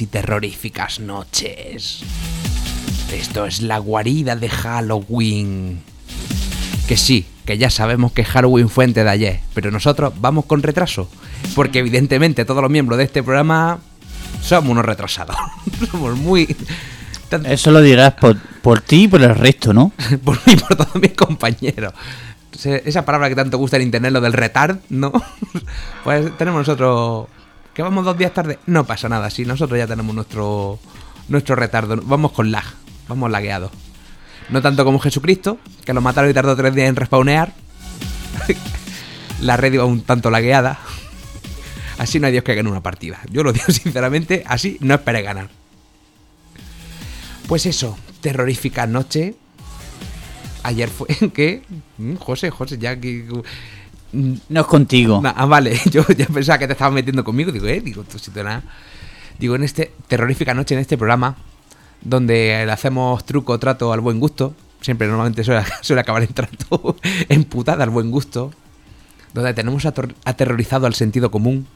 Y terroríficas noches. Esto es la guarida de Halloween. Que sí, que ya sabemos que Halloween fue antes de ayer, pero nosotros vamos con retraso. Porque evidentemente todos los miembros de este programa somos unos retrasados. somos muy... Eso lo dirás por, por ti y por el resto, ¿no? por mí y por todos mis compañeros. Esa palabra que tanto gusta en internet, lo del retard, ¿no? Pues tenemos nosotros. Que vamos dos días tarde. No pasa nada, si nosotros ya tenemos nuestro. Nuestro retardo. Vamos con lag. Vamos lagueados. No tanto como Jesucristo, que lo mataron y tardó tres días en respawnear. La red iba un tanto lagueada. Así no hay Dios que gane una partida. Yo lo digo sinceramente, así no esperé ganar. Pues eso, terrorífica noche. Ayer fue que. Mm, José, José, ya que. No es contigo. na- ah, vale, yo ya pensaba que te estabas metiendo conmigo. Digo, eh, digo, tú si tú nada. Digo, en este terrorífica noche, en este programa, donde le hacemos truco, trato al buen gusto. Siempre normalmente suele, acabar en trato, en putada al buen gusto. Donde tenemos aterrorizado al sentido común.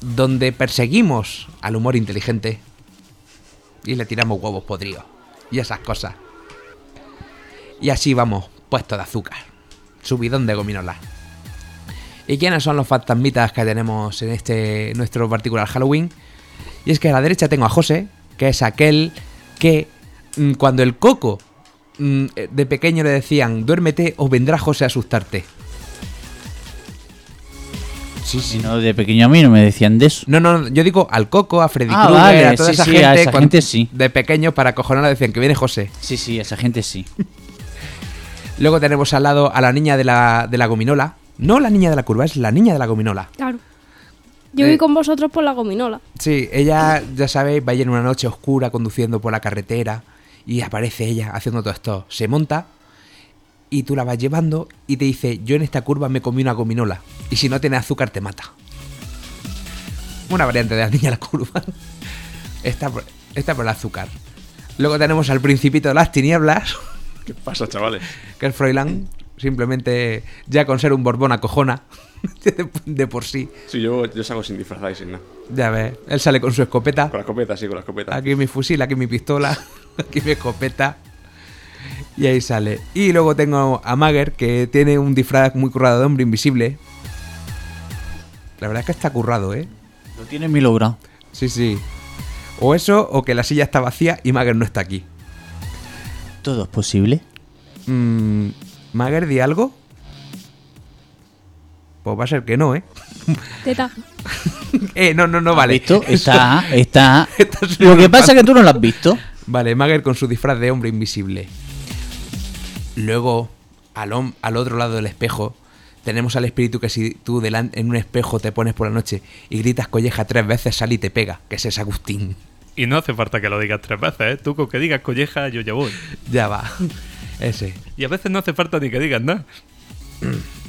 Donde perseguimos al humor inteligente. Y le tiramos huevos podridos. Y esas cosas. Y así vamos, puesto de azúcar. Subidón de gominola. ¿Y quiénes son los fantasmitas que tenemos en este nuestro particular Halloween? Y es que a la derecha tengo a José, que es aquel que mm, cuando el coco mm, eh, de pequeño le decían duérmete o vendrá José a asustarte. Sí, Si no, de pequeño a mí no me decían de eso. No, no, no, yo digo al Coco, a Freddy Ah, Krueger, vale, a toda sí, esa sí, gente, a esa gente sí. de pequeños para cojonar decían que viene José. Sí, sí, esa gente sí. Luego tenemos al lado a la niña de la, de la gominola. No la niña de la curva, es la niña de la gominola. Claro. Yo Eh, voy con vosotros por la gominola. Sí, ella, ya sabéis, va en una noche oscura conduciendo por la carretera y aparece ella haciendo todo esto. Se monta y tú la vas llevando y te dice, yo en esta curva me comí una gominola y si no tiene azúcar te mata. Una variante de la niña de la curva. Está por, está por el azúcar. Luego tenemos al principito de las tinieblas, ¿Qué pasa, chavales? que es Froilán. Simplemente ya con ser un borbón acojona de, de por sí. Sí, yo, yo salgo sin disfrazar y sin nada. Ya ves, él sale con su escopeta. Con la escopeta, sí, con la escopeta. Aquí mi fusil, aquí mi pistola, aquí mi escopeta. Y ahí sale. Y luego tengo a Mager, que tiene un disfraz muy currado de hombre invisible. La verdad es que está currado, ¿eh? Lo tiene mi logrado. Sí, sí. O eso, o que la silla está vacía y Mager no está aquí. Todo es posible. Mm, Mager, di algo. Pues va a ser que no, ¿eh? Teta. Eh, no, no, no vale. ¿Has visto? Está, está. Lo que pasa es que tú no lo has visto. Vale, Mager con su disfraz de hombre invisible. Luego, al, otro lado del espejo, tenemos al espíritu que si tú en un espejo te pones por la noche y gritas colleja tres veces, sale y te pega, que ese es Agustín. Y no hace falta que lo digas tres veces, ¿eh? Tú con que digas colleja, yo ya voy. Ya va. Ese. Y a veces no hace falta ni que digas nada.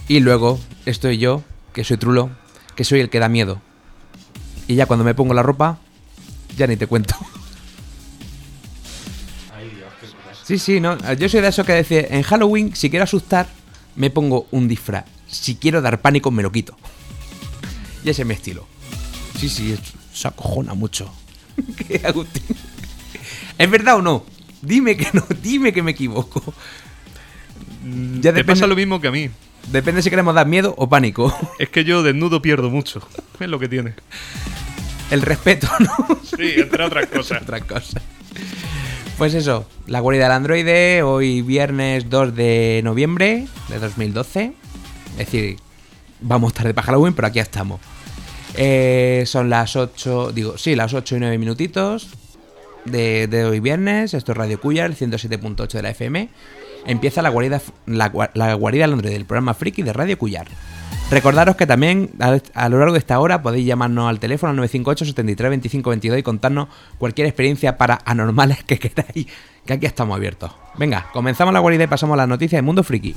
Y luego estoy yo, que soy trulo, que soy el que da miedo. Y ya cuando me pongo la ropa, ya ni te cuento. Sí, sí, no. Yo soy de eso que decía, en Halloween, si quiero asustar, me pongo un disfraz. Si quiero dar pánico, me lo quito. Y ese es mi estilo. Sí, sí, se acojona mucho. ¿Qué, Agustín? ¿Es verdad o no? Dime que no, dime que me equivoco. Ya Te pasa lo mismo que a mí. depende si queremos dar miedo o pánico. Es que yo desnudo pierdo mucho. Es lo que tiene. El respeto, ¿no? Sí, entre otras cosas. Otra cosa. Pues eso, la guarida del androide, hoy viernes 2 de noviembre de 2012. Es decir, vamos tarde para Halloween, pero aquí estamos. Eh, son las 8, digo, sí, las 8 y 9 minutitos. de, de hoy viernes, esto es Radio Cuya, el 107.8 de la FM. Empieza la guarida, la, la guarida Londres del programa Friki de Radio Cuyar. Recordaros que también a, lo largo de esta hora podéis llamarnos al teléfono al 958 73 25 22 y contarnos cualquier experiencia para anormales que queráis, que aquí estamos abiertos. Venga, comenzamos la guarida y pasamos a las noticias del mundo friki.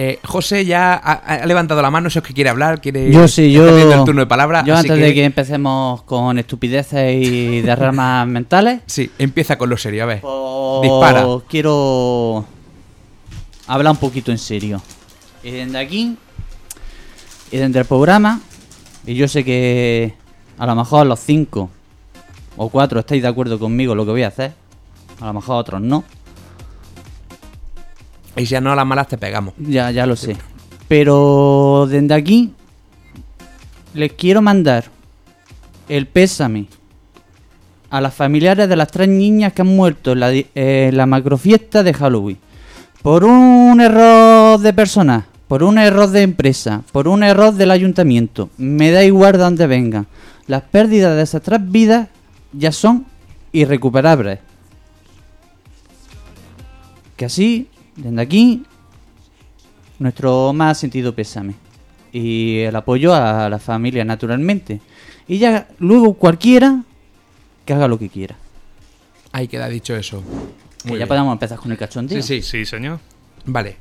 Eh, José ya ha, ha levantado la mano, eso es que quiere hablar, quiere Yo sí, yo. el turno de palabra. Yo así antes de que empecemos con estupideces y derramas mentales, Sí, empieza con lo serio, a ver. pues, Dispara. quiero hablar un poquito en serio. Y desde aquí, y desde el programa, y yo sé que a lo mejor los cinco o cuatro estáis de acuerdo conmigo en lo que voy a hacer, a lo mejor otros no. Y si no a las malas te pegamos. Ya, ya lo sé. Pero desde aquí les quiero mandar el pésame a las familiares de las tres niñas que han muerto en la, en la macrofiesta de Halloween. Por un error de personas, por un error de empresa, por un error del ayuntamiento. Me da igual de dónde vengan. Las pérdidas de esas tres vidas ya son irrecuperables. Que así, desde aquí, nuestro más sentido pésame. Y el apoyo a la familia, naturalmente. Y ya luego cualquiera que haga lo que quiera. Ahí queda dicho eso. Que ya bien. podemos empezar con el cachondeo. Sí, sí. Sí, señor. Vale.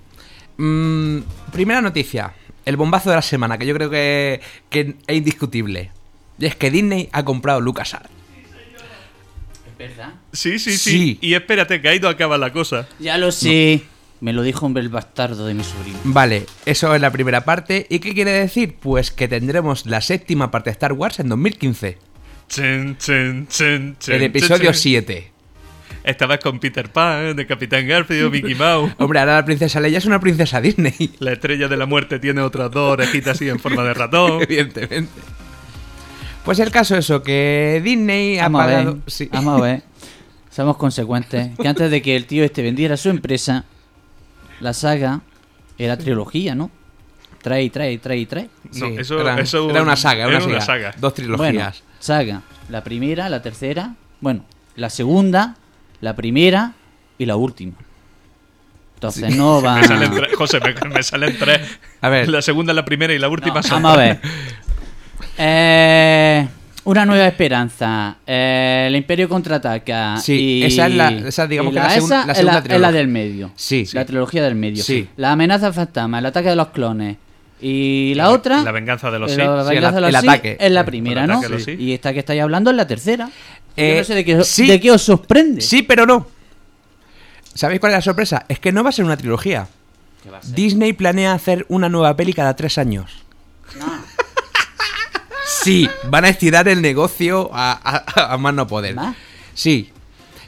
Mm, primera noticia. El bombazo de la semana, que yo creo que, que es indiscutible. Y es que Disney ha comprado LucasArts. ¿Es verdad? Sí, sí, sí, Sí. Y espérate, que ahí no acaba la cosa. Ya lo sé. Me lo dijo un el bastardo de mi sobrino. Vale, eso es la primera parte. ¿Y qué quiere decir? Pues que tendremos la séptima parte de Star Wars en 2015. Chen, chen, chen, chen, el episodio chen. 7. Esta vez con Peter Pan, de Capitán Garfield, Mickey Mouse. Hombre, ahora la princesa Leia es una princesa Disney. La estrella de la muerte tiene otras dos orejitas así en forma de ratón. Evidentemente. Pues el caso es eso, que Disney ha Vamos a ver. pagado... sí. Vamos a ver. Seamos consecuentes. Que antes de que el tío este vendiera su empresa, la saga era trilogía, ¿no? Trae, trae, trae, trae. No, Sí, eso, era, eso era una saga, era una, una saga. saga. Dos Bueno, trilogías. saga. La primera, la tercera, bueno, la segunda, la primera y la última. Entonces no va... Me salen tres. José, me, me salen tres. A ver. La segunda, la primera y la última No, son. vamos a ver. Eh, una nueva esperanza. eh, el Imperio contraataca. Sí, y, esa es la- esa digamos que la segun- esa la es segunda la, es la del medio. Sí. La trilogía del medio. Sí. La amenaza fantasma, el ataque de los clones. Y la otra. La venganza de los eh, la Sí, venganza el de los a- el Sith ataque. Es la primera, ¿no? Y esta que estáis hablando es la tercera. Eh, Yo no sé de qué, sí. de qué os sorprende. Sí, pero no. ¿Sabéis cuál es la sorpresa? Es que no va a ser una trilogía. Disney planea hacer una nueva peli cada tres años. Sí, van a estirar el negocio a, a- a más no poder. ¿Más? Sí.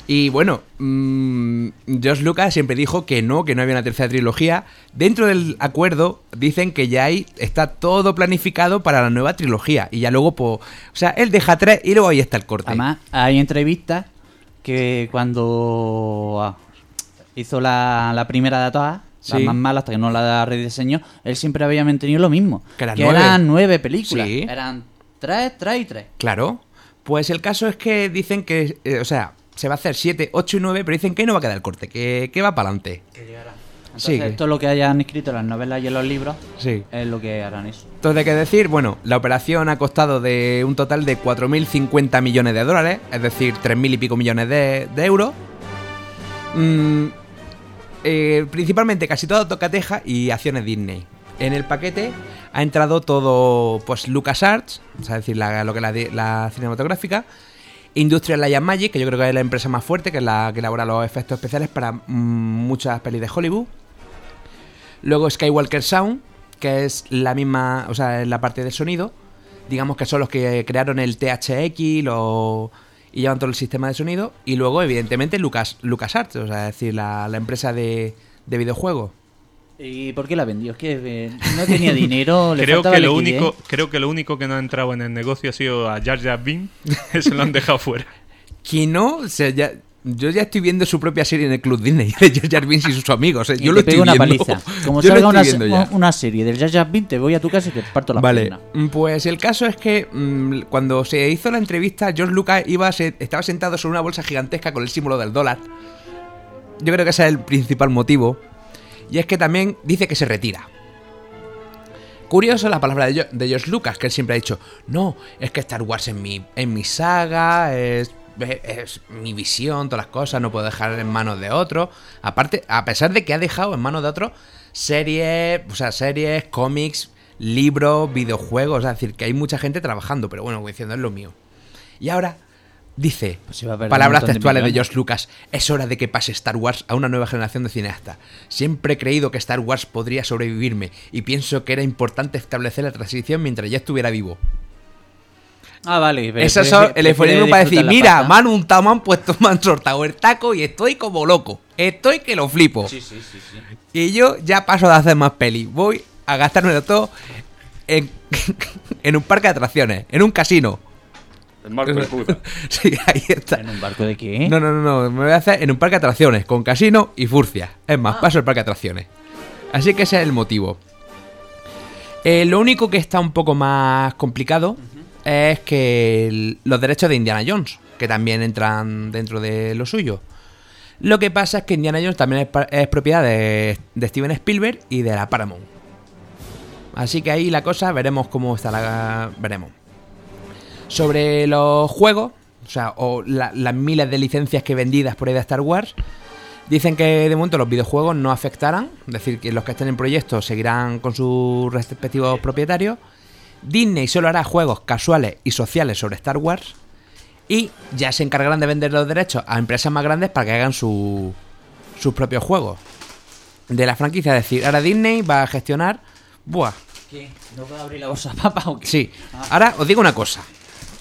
Y bueno, mm, Josh Lucas siempre dijo que no, que no había una tercera trilogía. Dentro del acuerdo dicen que ya hay, está todo planificado para la nueva trilogía. Y ya luego, po- o sea, él deja tres y luego ahí está el corte. Además, hay entrevistas que cuando ah, hizo la, la primera de todas, Sí. más mala hasta que no la rediseñó, él siempre había mantenido lo mismo. Que eran nueve. eran nueve películas. Sí. Eran tres, tres y tres. Claro. Pues el caso es que dicen que, eh, o sea, se va a hacer 7, 8 y 9, pero dicen que no va a quedar el corte, que, que va para adelante. Entonces, Sí, que- esto es lo que hayan escrito en las novelas y en los libros, Sí. es lo que harán eso. Entonces, ¿qué decir? Bueno, la operación ha costado de un total de 4.050 millones de dólares, es decir, 3.000 y pico millones de, de euros. Mm, eh, principalmente casi todo tocateja y acciones Disney. En el paquete ha entrado todo, pues, LucasArts, es decir, la- lo que la, cinematográfica, Industrial Light and Magic, que yo creo que es la empresa más fuerte, que es la que elabora los efectos especiales para mm, muchas pelis de Hollywood. Luego Skywalker Sound, que es la misma, o sea, es la parte de sonido. Digamos que son los que crearon el THX y llevan todo el sistema de sonido. Y luego, evidentemente, Lucas, LucasArts, o sea, es decir, la, la empresa de, de videojuegos. ¿Y por qué la vendió? Es que eh, no tenía dinero, le Creo que, lo liquidez. único, creo que lo único que no ha entrado en el negocio ha sido a Jar Jar Binks. Eso lo han dejado fuera. Que no, o sea, ya, yo ya estoy viendo su propia serie en el Club Disney de Jar Jar Binks y sus amigos. ¿eh? Y Yo te lo estoy pego una viendo. paliza. Como Yo salga una, una serie del Jar Jar Binks, te voy a tu casa y te parto la Vale, pierna. mm, pues el caso es que mm, cuando se hizo la entrevista, George Lucas iba se- estaba sentado sobre una bolsa gigantesca con el símbolo del dólar. Yo creo que ese es el principal motivo. Y es que también dice que se retira. Curioso la palabra de, George Lucas, que él siempre ha dicho, no, es que Star Wars es mi, es mi saga, es, es- es mi visión, todas las cosas, no puedo dejar en manos de otro. Aparte, a pesar de que ha dejado en manos de otros series, o sea, series, cómics, libros, videojuegos, es decir, que hay mucha gente trabajando, pero bueno, diciendo, es lo mío. Y ahora dice, Pues palabras de textuales de millones. George Lucas, es hora de que pase Star Wars a una nueva generación de cineastas. Siempre he creído que Star Wars podría sobrevivirme y pienso que era importante establecer la transición mientras ya estuviera vivo. Ah, vale. pero Eso es el eufemismo para decir, mira, pasta". me han untado, me han puesto, me han sortado el taco y estoy como loco. Estoy que lo flipo. Sí, sí, sí, sí. Y yo ya paso de hacer más peli. Voy a gastármelo todo en, en un parque de atracciones, en un casino. El marco de puta. Sí, ahí está. ¿En un barco de qué? No, no, no, no, me voy a hacer en un parque de atracciones, con casino y furcia. Es más, paso el parque de atracciones. Así que ese es el motivo. Eh, lo único que está un poco más complicado es que el- los derechos de Indiana Jones, que también entran dentro de lo suyo. Lo que pasa es que Indiana Jones también es propiedad de, de Steven Spielberg y de la Paramount. Así que ahí la cosa, veremos cómo está la... veremos. Sobre los juegos, o sea, o la- las miles de licencias que vendidas por ahí de Star Wars, dicen que de momento los videojuegos no afectarán, es decir, que los que estén en proyecto seguirán con sus respectivos propietarios. Disney solo hará juegos casuales y sociales sobre Star Wars y ya se encargarán de vender los derechos a empresas más grandes para que hagan su- sus propios juegos de la franquicia. Es decir, ahora Disney va a gestionar... Buah, ¿Qué? ¿No puedo abrir la bolsa papa o qué? Sí. Ahora os digo una cosa.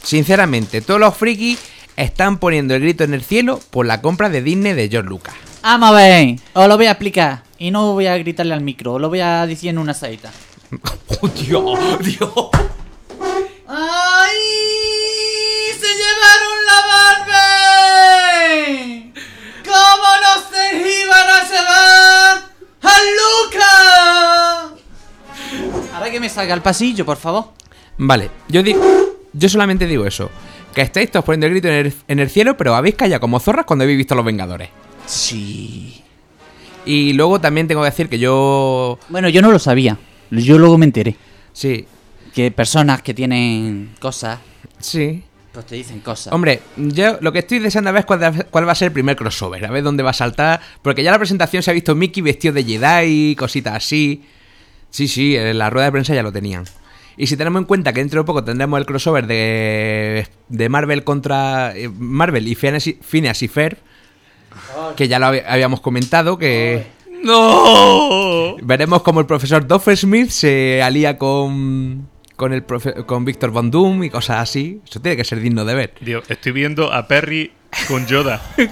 Sinceramente, todos los frikis están poniendo el grito en el cielo por la compra de Disney de George Lucas. Vamos a ver, os lo voy a explicar. Y no voy a gritarle al micro, os lo voy a decir en una saeta. ¡Oh, Dios! ¡Dios! ¡Ay! ¡Se llevaron la Barbie! ¿Cómo no se iban a llevar a Luca? Ahora que me salga al pasillo, por favor. Vale, yo digo. Yo solamente digo eso. Que estáis todos poniendo el grito en el, en el cielo, pero habéis callado como zorras cuando habéis visto a los Vengadores. Sí. Y luego también tengo que decir que yo. Bueno, yo no lo sabía. Yo luego me enteré. Sí, Que personas que tienen cosas, sí. pues te dicen cosas. Hombre, yo lo que estoy deseando a ver es cuál, cuál va a ser el primer crossover, a ver dónde va a saltar. Porque ya en la presentación se ha visto Mickey vestido de Jedi, cositas así. Sí, sí, en la rueda de prensa ya lo tenían. Y si tenemos en cuenta que dentro de poco tendremos el crossover de, de Marvel contra eh, Marvel y Phineas y, Phineas y Ferb, que ya lo hab- habíamos comentado, que ¡No! veremos cómo el profesor Smith se alía con, con, el profe- con Victor Von Doom y cosas así. Eso tiene que ser digno de ver. Dios, estoy viendo a Perry con Yoda.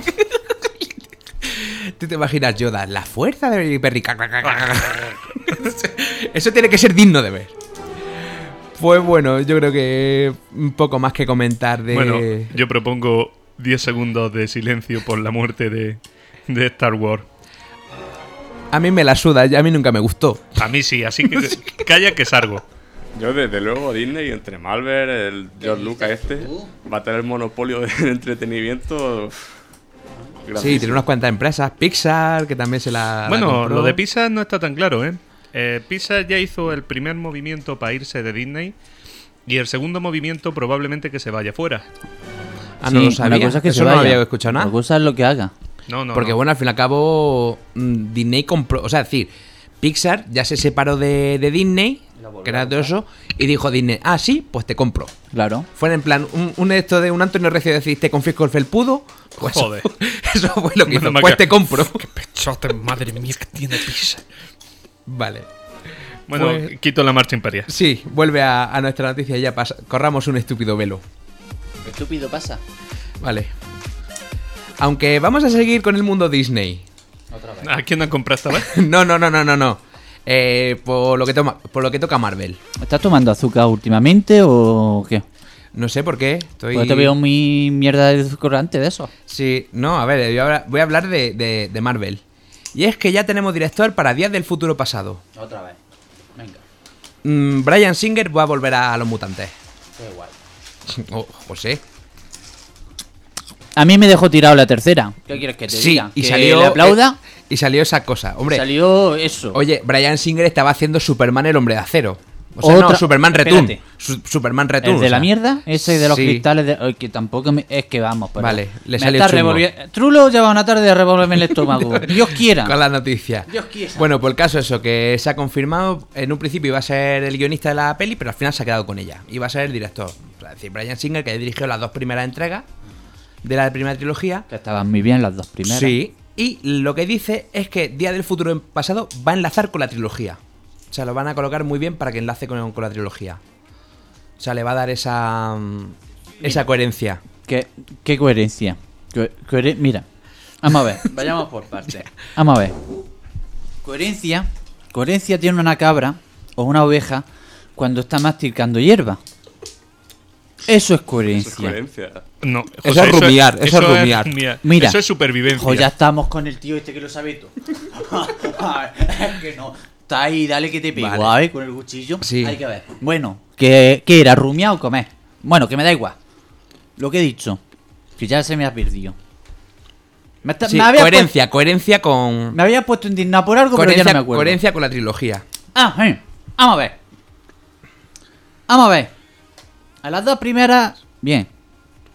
¿Tú te imaginas Yoda? La fuerza de Perry. Eso tiene que ser digno de ver. Pues bueno, yo creo que un poco más que comentar de... Bueno, yo propongo 10 segundos de silencio por la muerte de, de Star Wars. A mí me la suda, ya a mí nunca me gustó. A mí sí, así que calla que salgo. Yo, desde luego, Disney, entre Marvel, el George Lucas este, va a tener monopolio de entretenimiento. Sí, tiene unas cuantas empresas. Pixar, que también se la... Bueno, lo de Pixar no está tan claro, ¿eh? Eh, Pixar ya hizo el primer movimiento para irse de Disney y el segundo movimiento probablemente que se vaya fuera. Ah, no Sí, lo sabía. Una cosa es que Eso se no vaya. había escuchado nada. Otra cosa es lo que haga. No, no. Porque no. bueno, al fin y al cabo, mm, Disney compró, o sea, es decir, Pixar ya se separó de, de Disney, que era todo eso, y dijo Disney, ah, sí, pues te compro. Claro. Fue en plan, un, un esto de un Antonio Recio decir, te confisco el felpudo. Pues Joder. Eso, fue lo que hizo. Pues que- te compro. Pechote, madre mía, que tiene Pixar. Vale. Bueno, Pues- quito la marcha imperial. Sí, vuelve a, a nuestra noticia y ya pasa. Corramos un estúpido velo. Estúpido pasa. Vale. Aunque vamos a seguir con el mundo Disney. ¿A quién han comprado esta vez? No, no, no, no, no, no. Eh, por, lo que toma, por lo que toca Marvel. ¿Estás tomando azúcar últimamente o qué? No sé por qué. Estoy... Pues te veo muy mierda de edulcorante de eso. Sí, no, a ver, yo ahora voy a hablar de, de- de Marvel. Y es que ya tenemos director para Días del Futuro Pasado. Otra vez. Venga. Mm, Brian Singer va a volver a Los Mutantes. Qué guay. Oh, José. A mí me dejó tirado la tercera. ¿Qué quieres que te Sí, diga? y ¿Que salió. le aplauda? eh, y salió esa cosa. Hombre, Salió eso. oye, Brian Singer estaba haciendo Superman el hombre de acero. O sea, no, Otra- Superman Return. Su- Superman Return. ¿El de o la mierda? Ese de los Sí. cristales de... Ay, que tampoco me- es que vamos. pero Vale, le salió está revolvi- Trulo lleva una tarde de revolverme el estómago. Dios quiera. Con la noticia. Dios quiera. Bueno, pues el caso es eso, que se ha confirmado. En un principio iba a ser el guionista de la peli, pero al final se ha quedado con ella. Iba a ser el director. O sea, es decir, Brian Singer, que dirigió las dos primeras entregas de la primera trilogía. Que estaban muy bien las dos primeras. Sí. Y lo que dice es que Día del Futuro Pasado va a enlazar con la trilogía. O sea, lo van a colocar muy bien para que enlace con, con la trilogía. O sea, le va a dar esa. mm, esa coherencia. ¿Qué, qué coherencia? Co- cohere- Mira, vamos a ver, vayamos por partes. Vamos a ver. Coherencia. Coherencia tiene una cabra o una oveja cuando está masticando hierba. Eso es Eso es coherencia. coherencia. No, Eso es rumiar, eso es rumiar. Mira. Eso es supervivencia. Ojo, ya estamos con el tío este que lo sabe todo. es que no. Está ahí, dale que te pego, Vale. ¿sabes? Con el cuchillo. Sí. Hay que ver. Bueno, ¿qué, qué era? ¿Rumiar o comer? Bueno, que me da igual. Lo que he dicho. Que ya se me ha perdido. Me, está- Sí, me había coherencia, coherencia con. me había puesto indignado por algo, pero ya no me acuerdo. coherencia con la trilogía. Ah, eh. Vamos a ver. Vamos a ver. A las dos primeras, bien.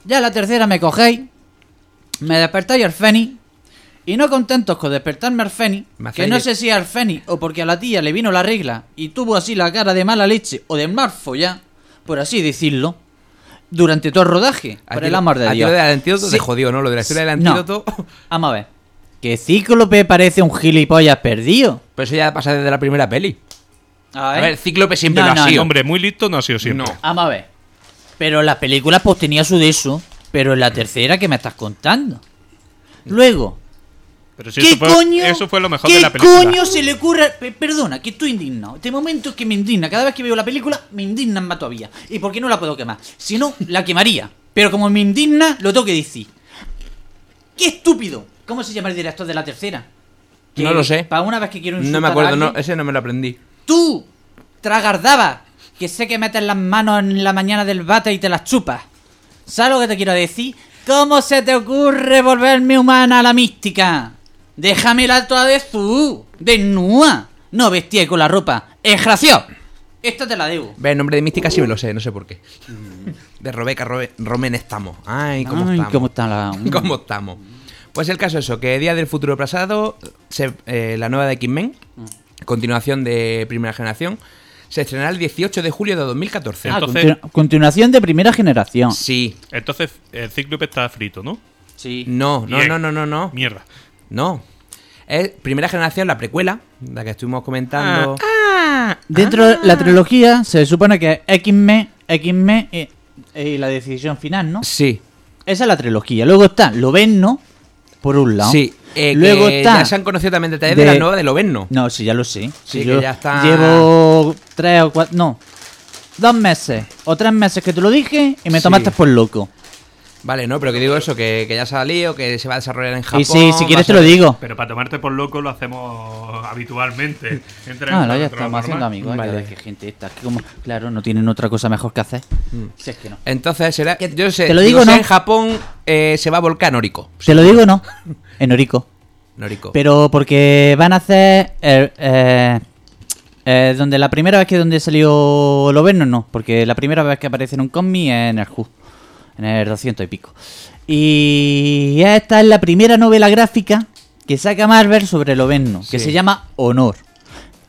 Ya a la tercera me cogéis. Me despertáis al Feni. Y no contentos con despertarme al Feni. Me Que no sé si al Feni o porque a la tía le vino la regla y tuvo así la cara de mala leche o de mal ya, por así decirlo. Durante todo el rodaje. A Por el amor de a Dios. lo del antídoto Sí. te jodió, ¿no? Lo de la historia del No. antídoto. Vamos a ver. Que Cíclope parece un gilipollas perdido. Pero eso ya pasa desde la primera peli. A A ver, Cíclope siempre No, lo ha no, sido. Hombre, muy listo no ha sido siempre. No. Vamos a ver. Pero la película pues tenía su de eso. Pero en la tercera que me estás contando. Luego, Pero si ¿qué eso, fue, coño? eso fue lo mejor ¿Qué de la película. coño se le ocurre? Pe- perdona, que estoy indignado. Este momento es que me indigna. Cada vez que veo la película, me indignan más todavía. ¿Y por qué no la puedo quemar? Si no, la quemaría. Pero como me indigna, lo tengo que decir. ¡Qué estúpido! ¿Cómo se llama el director de la tercera? No lo sé. Para una vez que quiero No insultar me a acuerdo, no, ese no me lo aprendí. Tú, tragardaba, que sé que metes las manos en la mañana del bate y te las chupas. ¿Sabes lo que te quiero decir? ¿Cómo se te ocurre volverme humana a la mística? Déjamela toda de desnuda. No vestía con la ropa. ¡Desgraciado! Esta te la debo. Ve, el nombre de Mística sí me lo sé, no sé por qué. De Rebeca Robe- Romen estamos. Ay, cómo Ay, estamos. cómo está la... ¿Cómo estamos? Pues el caso es eso, que Día del Futuro Pasado, se- eh, la nueva de X-Men, continuación de Primera Generación, se estrenará el 18 de julio de 2014. Ah, Entonces- continu- continuación de primera generación. Sí. Entonces, el Cíclope está frito, ¿no? Sí. No, no, no, no, no, no. Mierda. No. Es Primera Generación, la precuela, la que estuvimos comentando. Dentro de la trilogía se supone que es X-Men, X-Men y, y la decisión final, ¿no? Sí, Esa es la trilogía. Luego está Lovenno, por un lado. sí. Eh, Luego que está. Ya se han conocido también detalles de, de- la nueva de Lovenno. No, sí, ya lo sé. Sí, Sí, que yo ya está- Llevo tres o cuatro. No. Dos meses o tres meses que te lo dije y me Sí. tomaste por loco. Vale, no, pero que digo eso, que, que ya se ha salido, que se va a desarrollar en Japón. y sí, si va quieres te lo digo. Pero para tomarte por loco lo hacemos habitualmente. Entre Ah, no, ya estamos normal. haciendo amigos. Vale. Vale. que gente esta, que como, claro, no tienen otra cosa mejor que hacer. Si es que no. Entonces será. Yo sé, te lo digo, sé, ¿no? en Japón eh, se va a volcar Noriko. ¿Te lo digo no? En Orico. Noriko. Pero porque van a hacer. eh, eh, eh, donde la primera vez que donde salió Loverno, no. Porque la primera vez que aparece en un cómic es en el Who. En el 200 y pico. Y esta es la primera novela gráfica que saca Marvel sobre Loverno. Que Sí. se llama Honor.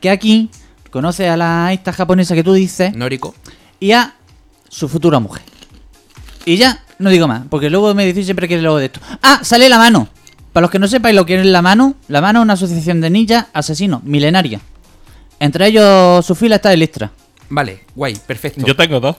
Que aquí conoce a la esta japonesa que tú dices Noriko. y a su futura mujer. Y ya, no digo más, porque luego me decís siempre que luego de esto. Ah, sale la mano. Para los que no sepáis lo que es la mano, la mano es una asociación de ninjas asesinos, milenaria. Entre ellos su fila está Electra. Vale, guay, perfecto. Yo tengo dos.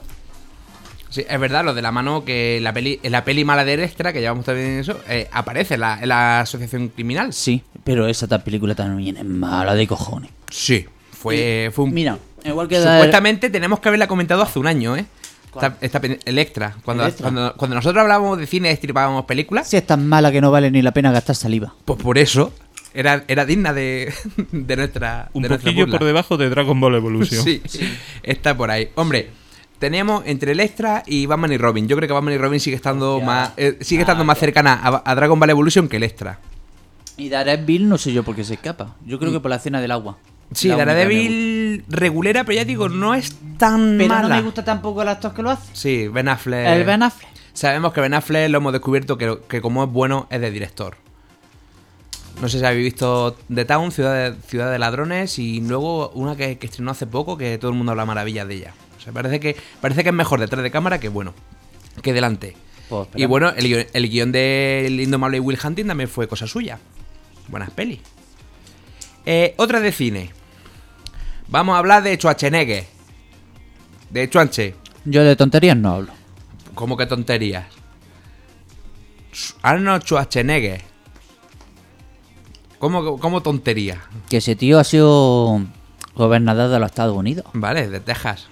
Sí, es verdad, lo de la mano que la peli, la peli mala de Electra, que llevamos también en eso, eh, aparece en la, en la asociación criminal. Sí, pero esa película también es mala de cojones. Sí. Fue, fue un. Mira, igual que da- Supuestamente tenemos que haberla comentado hace un año, ¿eh? Está, está pen- Electra. Cuando, Electra. Cuando, cuando nosotros hablábamos de cine estripábamos películas, Si es tan mala que no vale ni la pena gastar saliva. pues por eso era, era digna de, de nuestra. Un de poquillo por debajo de Dragon Ball Evolution. Sí, está por ahí. Hombre, teníamos entre Electra y Batman y Robin. Yo creo que Batman y Robin sigue estando Hostia. más eh, sigue Ah, estando más ya. cercana a, a Dragon Ball Evolution que Electra. Y Daredevil no sé yo por qué se escapa. Yo creo que por la escena del agua. Sí, La Daredevil regulera, pero ya digo, no es tan. Pero mala. no me gusta tampoco el actor que lo hace. Sí, Ben Affleck. El Ben Affleck. Sabemos que Ben Affleck lo hemos descubierto que, que como es bueno es de director. No sé si habéis visto The Town, Ciudad de, Ciudad de Ladrones, y luego una que, que estrenó hace poco que todo el mundo habla maravillas de ella. O sea, parece que, parece que es mejor detrás de cámara que bueno, que delante. Pues, y bueno, el, guion- el guion de El Indomable Will Hunting también fue cosa suya. Buenas pelis. Eh, otra de cine. Vamos a hablar de Schwarzenegger. De Chuanche. Yo de tonterías no hablo. ¿Cómo que tonterías? Arnold Schwarzenegger. ¿Cómo, cómo tontería? Que ese tío ha sido gobernador de los Estados Unidos. Vale, de Texas.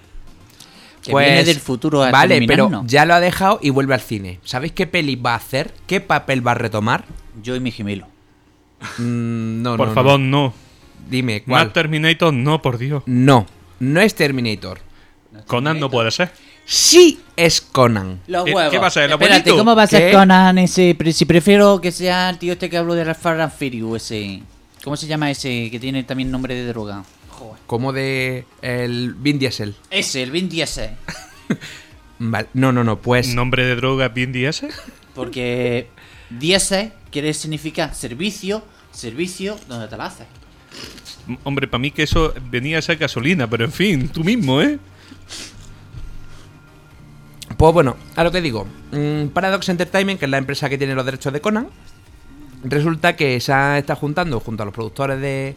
Que viene del futuro a Vale, pero ya lo ha dejado y vuelve al cine. ¿Sabéis qué peli va a hacer? ¿Qué papel va a retomar? Yo y mi gemelo. Mm, no, Por no, favor, no. no. Dime, ¿cuál? Más Terminator, no, por Dios. No, no es Terminator. Conan no puede ser. Sí es Conan. Los ¿Qué- huevos. qué va a ser, el Espérate, abuelito? ¿cómo va a ser ¿Qué? Conan ese? Si prefiero que sea el tío este que habló de Rafar and Furious, ese. ¿Cómo se llama ese que tiene también nombre de droga? Joder. Como de el Vin Diesel. Ese, el Vin Diesel. Vale. No, no, no, pues... ¿Nombre de droga bien DS? Porque Diesel quiere significar servicio, servicio donde te la haces. Hombre, para mí que eso venía a ser gasolina, pero en fin, tú mismo, ¿eh? Pues bueno, a lo que digo. mm, Paradox Entertainment, que es la empresa que tiene los derechos de Conan, resulta que se ha- está juntando junto a los productores de,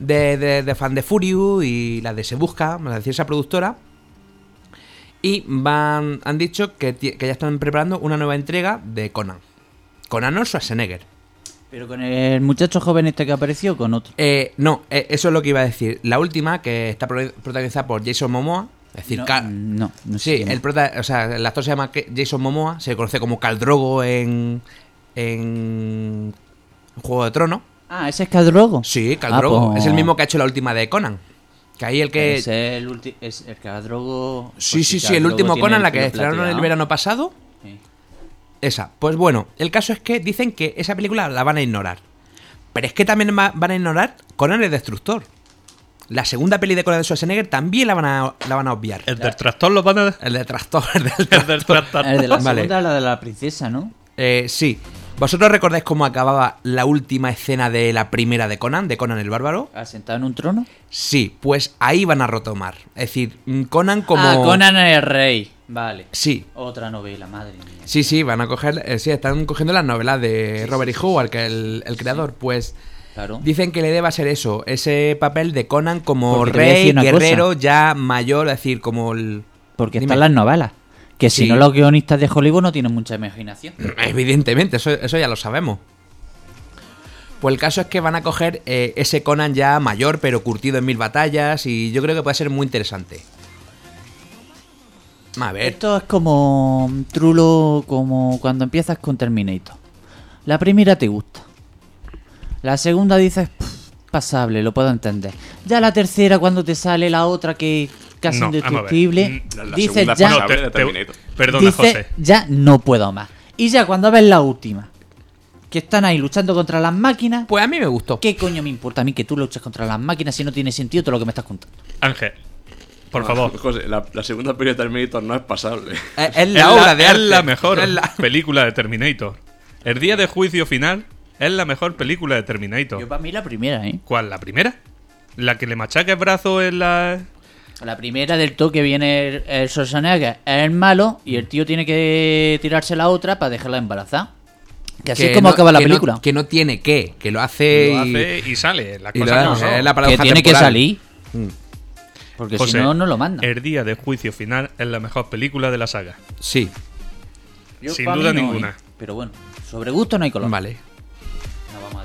de, de, de Fan de Furious y la de Se Busca, es decir, esa productora. Y van, han dicho que, que ya están preparando una nueva entrega de Conan. Conan o Schwarzenegger. Pero con el muchacho joven este que apareció, con otro. Eh, no, eh, eso es lo que iba a decir. La última, que está pro- protagonizada por Jason Momoa. Es decir, no, Ca- no, no sé Sí, el, prota- o sea, el actor se llama Jason Momoa, se conoce como Khal Drogo en, en Juego de Tronos. Ah, ese es Cadrogo. Sí, Khal Ah, Drogo. pues- Es el mismo que ha hecho la última de Conan. Que ahí el que... Es el, ulti- es el Cadrogo. sí, pues sí, sí, Khal el último Conan, el la que estrenaron el verano pasado. Sí. Esa. Pues bueno, el caso es que dicen que esa película la van a ignorar. Pero es que también va- van a ignorar Conan el Destructor. La segunda peli de Conan de Schwarzenegger también la van a, la van a obviar. ¿El del tractor lo van a.? El Tractor. El del El del tractor. El de la Vale. segunda, la de la princesa, ¿no? Eh, sí. ¿Vosotros recordáis cómo acababa la última escena de la primera de Conan, de Conan el Bárbaro? Asentado en un trono. Sí, pues ahí van a retomar. Es decir, mm, Conan como... Ah, Conan el rey. Vale. Sí, Otra novela, madre mía. sí, sí, van a coger... eh, sí, están cogiendo las novelas de Robert E. Howard, que es el, el creador. Pues Claro. dicen que le deba ser eso, ese papel de Conan como Porque rey, guerrero, cosa. ya mayor, es decir, como el... Porque Dime. están las novelas. Que si Sí. no, los guionistas de Hollywood no tienen mucha imaginación. Evidentemente, eso, eso ya lo sabemos. Pues el caso es que van a coger eh, ese Conan ya mayor, pero curtido en mil batallas, y yo creo que puede ser muy interesante. A ver, Esto es como trulo, como cuando empiezas con Terminator. La primera te gusta. La segunda dices, "Pff, pasable, lo puedo entender. Ya la tercera, cuando te sale la otra que casi No, indestructible, Mm, la- segunda ya, pasable. te- de te- Terminator. perdona, José. ya no puedo más. Y ya cuando ves la última, que están ahí luchando contra las máquinas, pues a mí me gustó. ¿qué coño me importa a mí que tú luches contra las máquinas si no tiene sentido todo lo que me estás contando? Ángel, por favor. José, la, la segunda peli de Terminator no es pasable. Es, es la obra de es la mejor Es la- película de Terminator. El día de juicio final es la mejor película de Terminator. Yo para mí la primera, ¿eh? ¿Cuál? ¿La primera? ¿La que le machaca el brazo en la...? La primera del toque viene el, el Schwarzenegger, es el malo y el tío tiene que tirarse la otra para dejarla embarazada. Que así es como no- acaba la que no- película. que no tiene que, que lo hace. Lo y- hace y sale. Las y lo hace, es la que tiene que salir. Mm. Porque José, si no, no lo mandan. El día de juicio final es la mejor película de la saga. Sí, Yo sin duda ninguna. Pero bueno, sobre gusto no hay color. vale.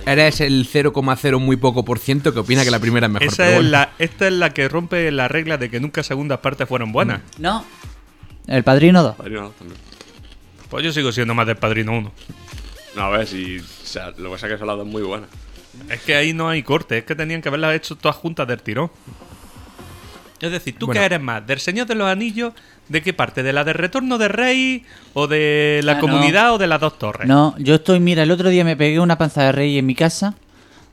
Eres el 0,0 muy poco por ciento que opina que la primera es mejor. Esa pero es bueno. la, esta es la que rompe la regla de que nunca segundas partes fueron buenas. No, El Padrino 2. Padrino 2 también. Pues yo sigo siendo más del Padrino 1. No, a ver, si. O sea, lo que pasa es que son las dos muy buenas. Es que ahí no hay corte, es que tenían que haberlas hecho todas juntas del tirón. Es decir, ¿tú Bueno. qué eres más? ¿Del Señor de los Anillos? ¿De qué parte? ¿De la del Retorno de Rey? ¿O de la Ah, no. comunidad? ¿O de las dos torres? No, yo estoy, mira, el otro día me pegué una panza de rey en mi casa,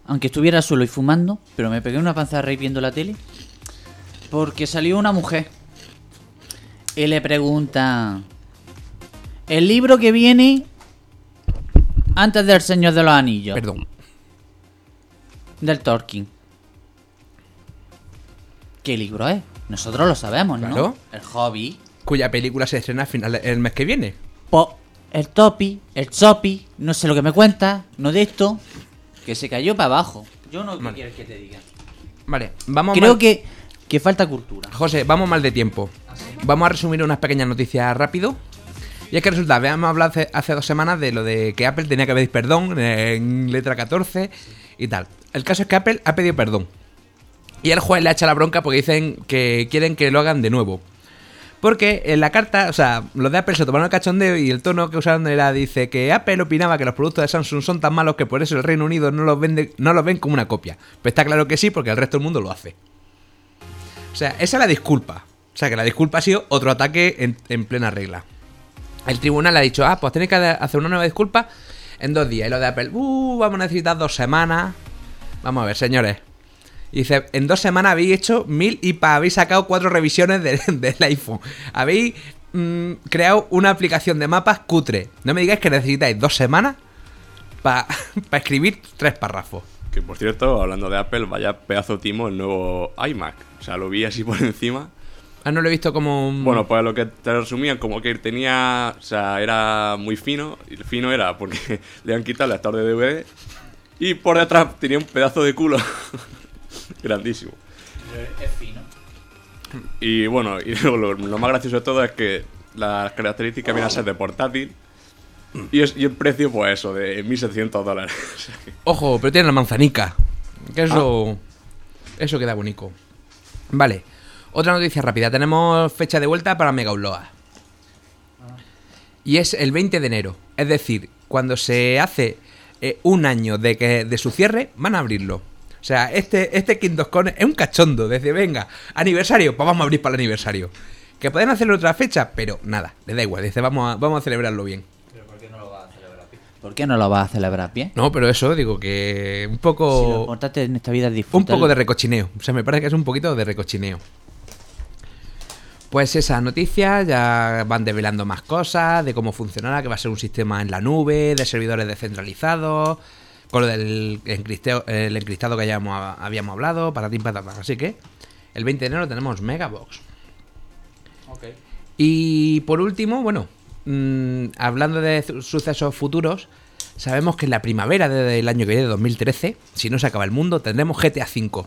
aunque estuviera solo y fumando, pero me pegué una panza de rey viendo la tele, porque salió una mujer y le pregunta, el libro que viene antes del Señor de los Anillos, Perdón. del Tolkien. ¿Qué libro es? Nosotros lo sabemos, ¿no? Claro. El Hobby. Cuya película se estrena a final el mes que viene. Po, el Topi, el Chopi, no sé lo que me cuenta, no de esto, que se cayó para abajo. Yo no Vale. quieres que te diga. Vale, vamos Creo mal- que, que falta cultura. José, vamos mal de tiempo. Vamos a resumir unas pequeñas noticias rápido. Y es que resulta, habíamos hablado hace, hace dos semanas de lo de que Apple tenía que pedir perdón en letra 14 y tal. El caso es que Apple ha pedido perdón. Y el juez le ha hecho la bronca porque dicen que quieren que lo hagan de nuevo. Porque en la carta, o sea, los de Apple se tomaron el cachondeo y el tono que usaron era, dice que Apple opinaba que los productos de Samsung son tan malos que por eso el Reino Unido no los, vende, no los ven como una copia. Pues está claro que sí, porque el resto del mundo lo hace. O sea, esa es la disculpa. O sea, que la disculpa ha sido otro ataque en, en plena regla. El tribunal ha dicho, ah, pues tenéis que hacer una nueva disculpa en dos días. Y lo de Apple, uh, vamos a necesitar dos semanas. Vamos a ver, señores. Y dice, en dos semanas habéis hecho mil y pa, habéis sacado cuatro revisiones de- del iPhone. Habéis mm, creado una aplicación de mapas cutre. No me digáis que necesitáis dos semanas para escribir tres párrafos. Que por cierto, hablando de Apple, vaya pedazo timo el nuevo iMac. O sea, lo vi así por encima. Ah, no lo he visto como... un- Bueno, pues lo que te resumían, como que tenía. O sea, era muy fino. Y el fino era porque le han quitado el lector de DVD. Y por detrás tenía un pedazo de culo. Grandísimo. Es fino. Y bueno, y lo, lo- más gracioso de todo es que las características vienen a ser de portátil. Y, es- y el precio, pues eso, de 1.700 dólares. Ojo, pero tiene la manzanica. Que eso. Eso queda bonito. Vale. Otra noticia rápida. Tenemos fecha de vuelta para Mega Upload. Y es el 20 de enero. Es decir, cuando se hace eh, un año de que de su cierre, van a abrirlo. O sea, este, este Kingdom Come es un cachondo. Desde, venga, aniversario, pues vamos a abrir para el aniversario. Que pueden hacerlo otra fecha, pero nada, les da igual. Dice, vamos a, vamos a celebrarlo bien. ¿Por qué no lo vas a celebrar bien? No, pero eso, digo que un poco. Si lo importante en esta vida es Un poco de recochineo. O sea, me parece que es un poquito de recochineo. Pues esa noticia ya van desvelando más cosas de cómo funcionará, que va a ser un sistema en la nube, de servidores descentralizados, con lo del encristeo- el encriptado que ya hemos- habíamos hablado, para ti, para Así que el 20 de enero tenemos Megabox. Y por último, bueno, mm, hablando de su- sucesos futuros, sabemos que en la primavera del año que viene, de 2013, si no se acaba el mundo, tendremos GTA V.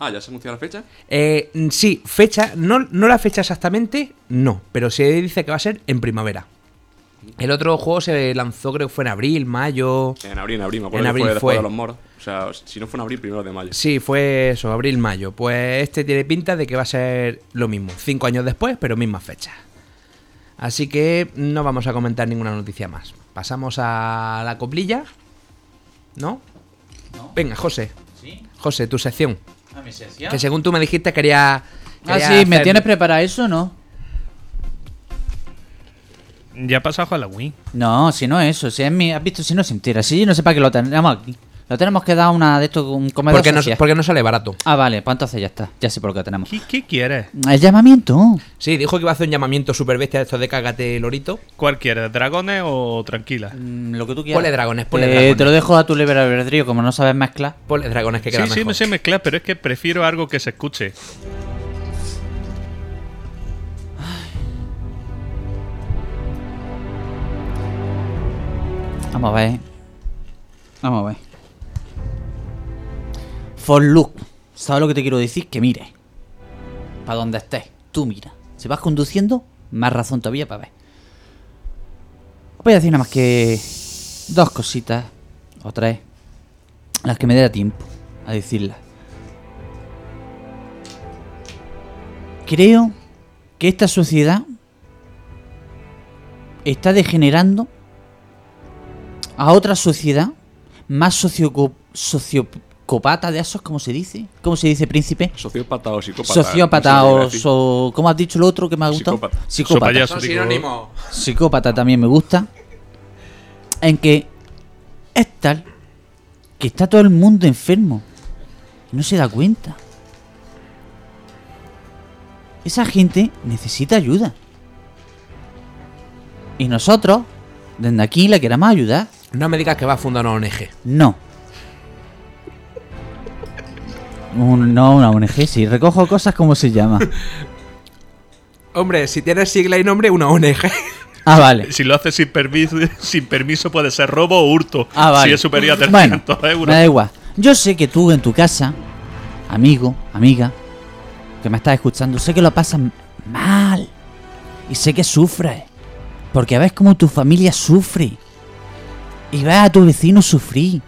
Ah, ¿ya se anunció la fecha? Eh, mm, sí, fecha, no, no la fecha exactamente, no, pero se dice que va a ser en primavera. El otro juego se lanzó, creo que fue en abril, mayo. En abril, en abril, me acuerdo En que abril fue después fue. de los moros. O sea, si no fue en abril, primero de mayo. Sí, fue eso, abril, mayo. Pues este tiene pinta de que va a ser lo mismo, cinco años después, pero misma fecha. Así que no vamos a comentar ninguna noticia más. Pasamos a la coplilla. ¿No? Venga, José. ¿Sí? José, tu sección. ¿A mi sección? Que según tú me dijiste quería... Ah, quería sí, ¿me tienes preparado eso o no? Ya ha pasado Halloween. No, si no es eso, si es mi... ¿Has visto? Si no es mentira, si yo no sé para qué lo tenemos aquí. Lo tenemos que dar una de estos, un comedor Porque no, porque no sale barato. Ah, vale, pues entonces ya está, ya sé por qué lo tenemos. ¿Qué, qué quieres? El llamamiento. Sí, dijo que iba a hacer un llamamiento super bestia de esto de cágate lorito. ¿Cuál quieres? ¿Dragones o tranquila? Mm, lo que tú quieras. Ponle dragones, ponle Eh, dragones. Te lo dejo a tu libre albedrío, como no sabes mezclar. Ponle dragones que queda Sí, sí, me sé mezclar, pero es que prefiero algo que se escuche. Vamos a ver. Vamos a ver. For look. ¿Sabes lo que te quiero decir? Que mire. Para donde estés. Tú mira. Si vas conduciendo, más razón todavía para ver. Os voy a decir nada más que dos cositas o tres. Las que me dé tiempo a decirlas. Creo que esta sociedad está degenerando a otra sociedad más sociopata de esos, ¿cómo se dice? ¿Cómo se dice, príncipe? Sociópata o psicópata. Sociópata o, so- ¿Cómo has dicho lo otro que me ha gustado? Psicópata. Psicópata. Sinónimos. Psicópata también me gusta. En que es tal que está todo el mundo enfermo. Y no se da cuenta. Esa gente necesita ayuda. Y nosotros, desde aquí, le queremos ayudar. No me digas que va a fundar una ONG. No. Un- no una ONG, si recojo cosas, ¿cómo se llama? Hombre, si tienes sigla y nombre, una ONG. Ah, vale. Si lo haces sin permiso, sin permiso puede ser robo o hurto. Ah, vale. Si es superior a Bueno, 300 euros. me da igual. Yo sé que tú en tu casa, amigo, amiga, que me estás escuchando, sé que lo pasas mal. Y sé que sufres. Porque ves como tu familia sufre. Y ves a tu vecino sufrir.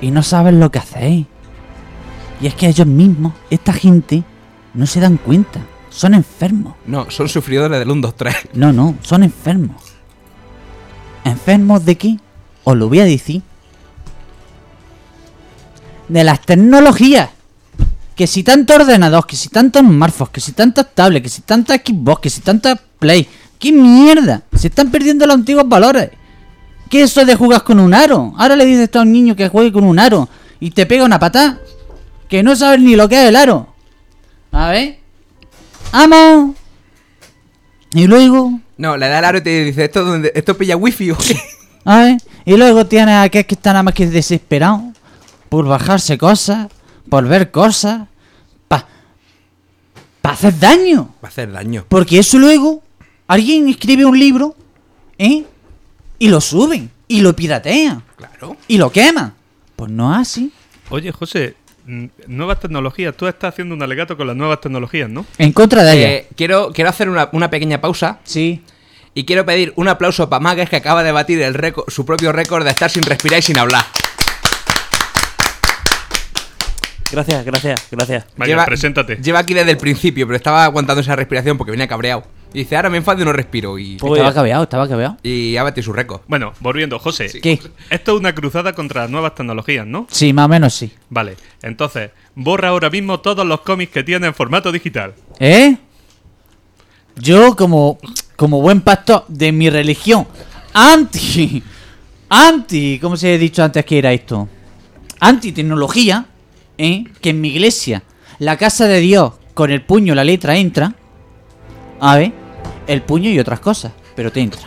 Y no sabes lo que hacer. Y es que ellos mismos, esta gente, no se dan cuenta. Son enfermos. No, son sufridores del 1, 2, 3. No, no, son enfermos. ¿Enfermos de qué? Os lo voy a decir. De las tecnologías. Que si tanto ordenador, que si tantos smartphones, que si tantas tablets, que si tantas Xbox, que si tantas Play. ¡Qué mierda! Se están perdiendo los antiguos valores. ¿Qué es eso de jugar con un aro? Ahora le dices a un niño que juegue con un aro y te pega una patada. Que no sabes ni lo que es el aro. A ver. ¡Amo! Y luego, No, le da el aro y te dice, ¿esto, dónde- esto pilla wifi o qué? A ver, y luego tienes a aquel que está nada más que desesperado por bajarse cosas, por ver cosas, para pa hacer daño. Va a hacer daño. Porque eso luego, alguien escribe un libro, ¿eh? Y lo suben, y lo piratean, Claro. y lo queman. Pues no es así. Oye, José, nuevas tecnologías. Tú estás haciendo un alegato con las nuevas tecnologías, ¿no? En contra de ella. Eh, quiero, quiero hacer una, una pequeña pausa Sí. y quiero pedir un aplauso para Magues que acaba de batir el récord- su propio récord de estar sin respirar y sin hablar. Gracias, gracias, gracias. Vaya, preséntate. Lleva aquí desde el principio, pero estaba aguantando esa respiración porque venía cabreado. Y dice, ahora me enfado y no respiro. Y, Pues- Estaba cabeado, estaba cabeado. y ha batido su récord. Bueno, volviendo, José. ¿Qué? Esto es una cruzada contra las nuevas tecnologías, ¿no? Sí, más o menos sí. Vale, entonces, borra ahora mismo todos los cómics que tiene en formato digital. ¿Eh? Yo como, como buen pastor de mi religión, anti, anti, ¿cómo se ha dicho antes que era esto? Anti tecnología, ¿eh? Que en mi iglesia, la casa de Dios, con el puño la letra entra. A ver, el puño y otras cosas, pero te entra.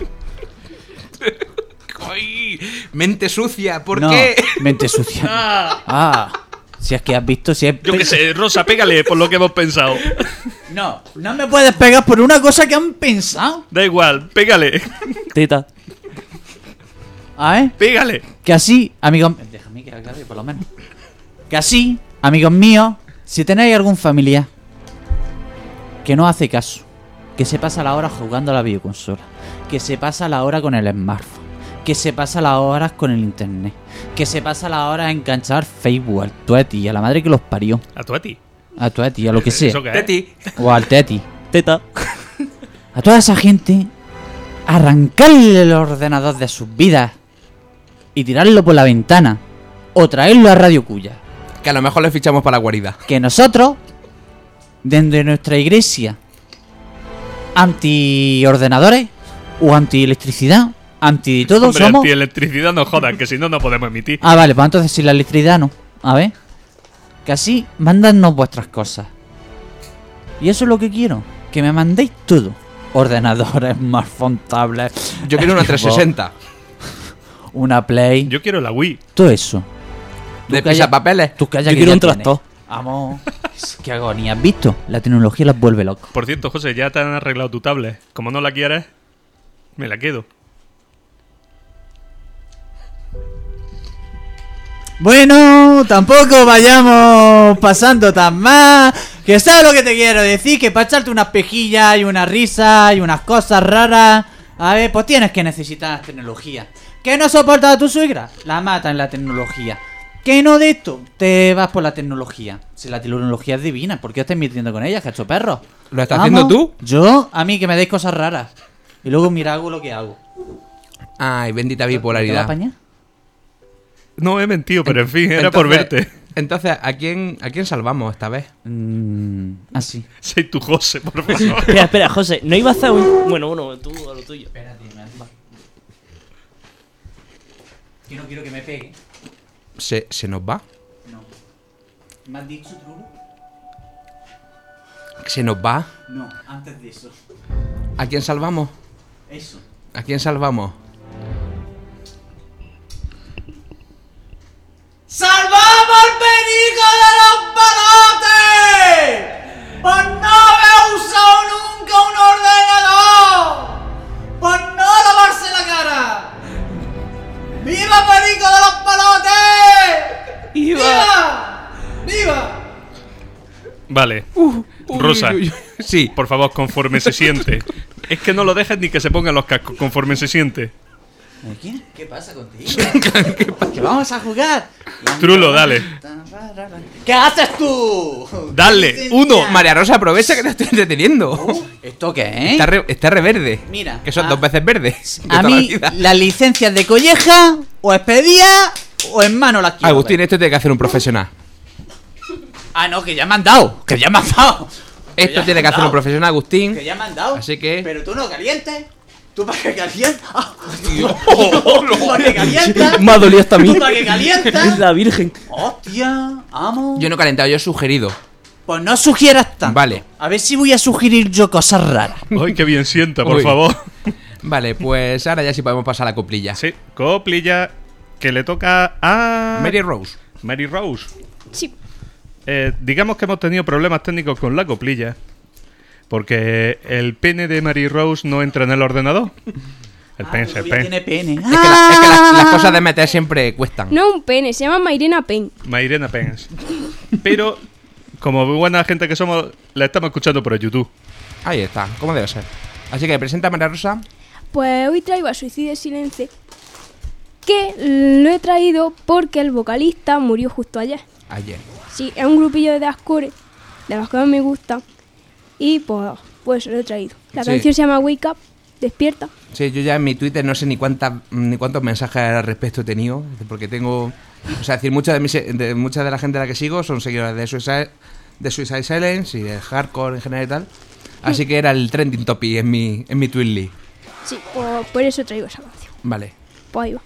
¡Ay! Mente sucia, ¿por No, qué? Mente sucia. Ah, si es que has visto, si es Yo qué sé, Rosa, pégale por lo que hemos pensado. No, no me puedes pegar por una cosa que han pensado. Da igual, pégale. Tita. A ver. Pégale. Que así, amigos... Déjame que acabe por lo menos. Que así, amigos míos, si tenéis algún familiar que no hace caso, que se pasa la hora jugando a la videoconsola, que se pasa la hora con el smartphone, que se pasa las horas con el internet, que se pasa la hora a enganchar Facebook, al Tueti, a la madre que los parió, A tu a ti. a Tueti, a lo que sea. Teti. o al Teti. Teta. A toda esa gente, arrancarle el ordenador de sus vidas y tirarlo por la ventana o traerlo a Radio Cuya. Que a lo mejor le fichamos para la guarida. Que nosotros, desde nuestra iglesia, anti-ordenadores o anti-electricidad, anti todo, Hombre, somos... antielectricidad no jodan, que si no, no podemos emitir. Ah, vale, pues entonces si la electricidad no. A ver. Que así, mandadnos vuestras cosas. Y eso es lo que quiero. Que me mandéis todo. Ordenadores, smartphone, tablets. Yo quiero una Xbox, 360. Una Play. Yo quiero la Wii. Todo eso. De pisapapeles. Tú calla Yo que quiero ya un tienes. tractor. Vamos. Qué agonía. ¿Has visto? La tecnología las vuelve locos. Por cierto, José, ya te han arreglado tu tablet. Como no la quieres, me la quedo. Bueno, tampoco vayamos pasando tan mal. Que sabes lo que te quiero decir, que para echarte unas pejillas y una risa y unas cosas raras, a ver, pues tienes que necesitar tecnología. ¿Que no soporta a tu suegra? La mata en la tecnología. ¿Que no de esto? Te vas por la tecnología. Si la tecnología es divina, ¿por qué os estáis metiendo con ella, cacho perro? ¿Lo estás haciendo tú? Yo, a mí que me deis cosas raras. Y luego mira, hago lo que hago. Ay, bendita ¿Te va a bipolaridad. apañar? No he mentido, pero en fin, era por verte. Entonces, ¿a quién, ¿a quién salvamos esta vez? Mm, así. Soy tu José, por favor. Espera, espera, José, ¿no ibas a hacer un. Bueno, bueno, tú a lo tuyo. Espérate, me Que no quiero que me pegue. ¿Se, se nos va? No. ¿Me has dicho, Trulo? ¿Se nos va? No, antes de eso. ¿A quién salvamos? Eso. ¿A quién salvamos? ¡Salvamos al perico de los palotes! Vale. Rosa, Uy, uy, uy. Sí. por favor, conforme se siente. Es que no lo dejes ni que se pongan los cascos, conforme se siente. ¿Qué? ¿Qué pasa contigo? ¿Que vamos a jugar? Trulo, dale. ¿Qué haces tú? Dale, uno. María Rosa, aprovecha que te estoy entreteniendo. Uh, ¿Esto qué es? Está, re, está re verde. Mira, Que son ah. dos veces verdes. de A mí, las licencias de colleja, o expedía, o en mano las quiero. Agustín, esto tiene que hacer un profesional. Ah, no, que ya me han dado. Que ya me han dado. Que Esto tiene que hacer un profesional, Agustín. Que ya me han dado. Así que- Pero tú no calientes. ¿Tú para qué calientas? ¿Tú para qué calientas? Me ha dolido hasta a mí. ¿Tú para qué Es calientas? la Virgen. Hostia, amo. Yo no he calentado, yo he sugerido. Pues no sugieras tanto. Vale. A ver si voy a sugerir yo cosas raras. Ay, qué bien sienta, por Uy. favor. Vale, pues ahora ya sí podemos pasar a la coplilla. Sí, coplilla que le toca a Mary Rose. Mary Rose. Sí. Eh, digamos que hemos tenido problemas técnicos con la coplilla. Porque el pene de Mary Rose no entra en el ordenador. El pene, el pene. Tiene pene. Es que, la- es que las, las cosas de meter siempre cuestan. No un pene, se llama Mairena Pen. Mairena Pens. Pero, como buena gente que somos, la estamos escuchando por el YouTube. Ahí está, como debe ser. Así que presenta María Rosa. Pues hoy traigo a Suicidio Silence. Que lo he traído porque el vocalista murió justo ayer. Ayer. Sí, es un grupillo de Ascore, de los que más me gustan. Y pues, pues lo he traído. La Sí. canción se llama Wake Up, Despierta. Sí, yo ya en mi Twitter no sé ni cuántas ni cuántos mensajes al respecto he tenido, porque tengo, o sea, decir mucha de, de mucha de la gente a la que sigo son seguidores de Suicide, de Suicide Silence y de hardcore en general y tal. Así que era el trending topic en mi en mi Twitly. Sí, pues por eso traigo esa canción. Vale. Pues ahí va.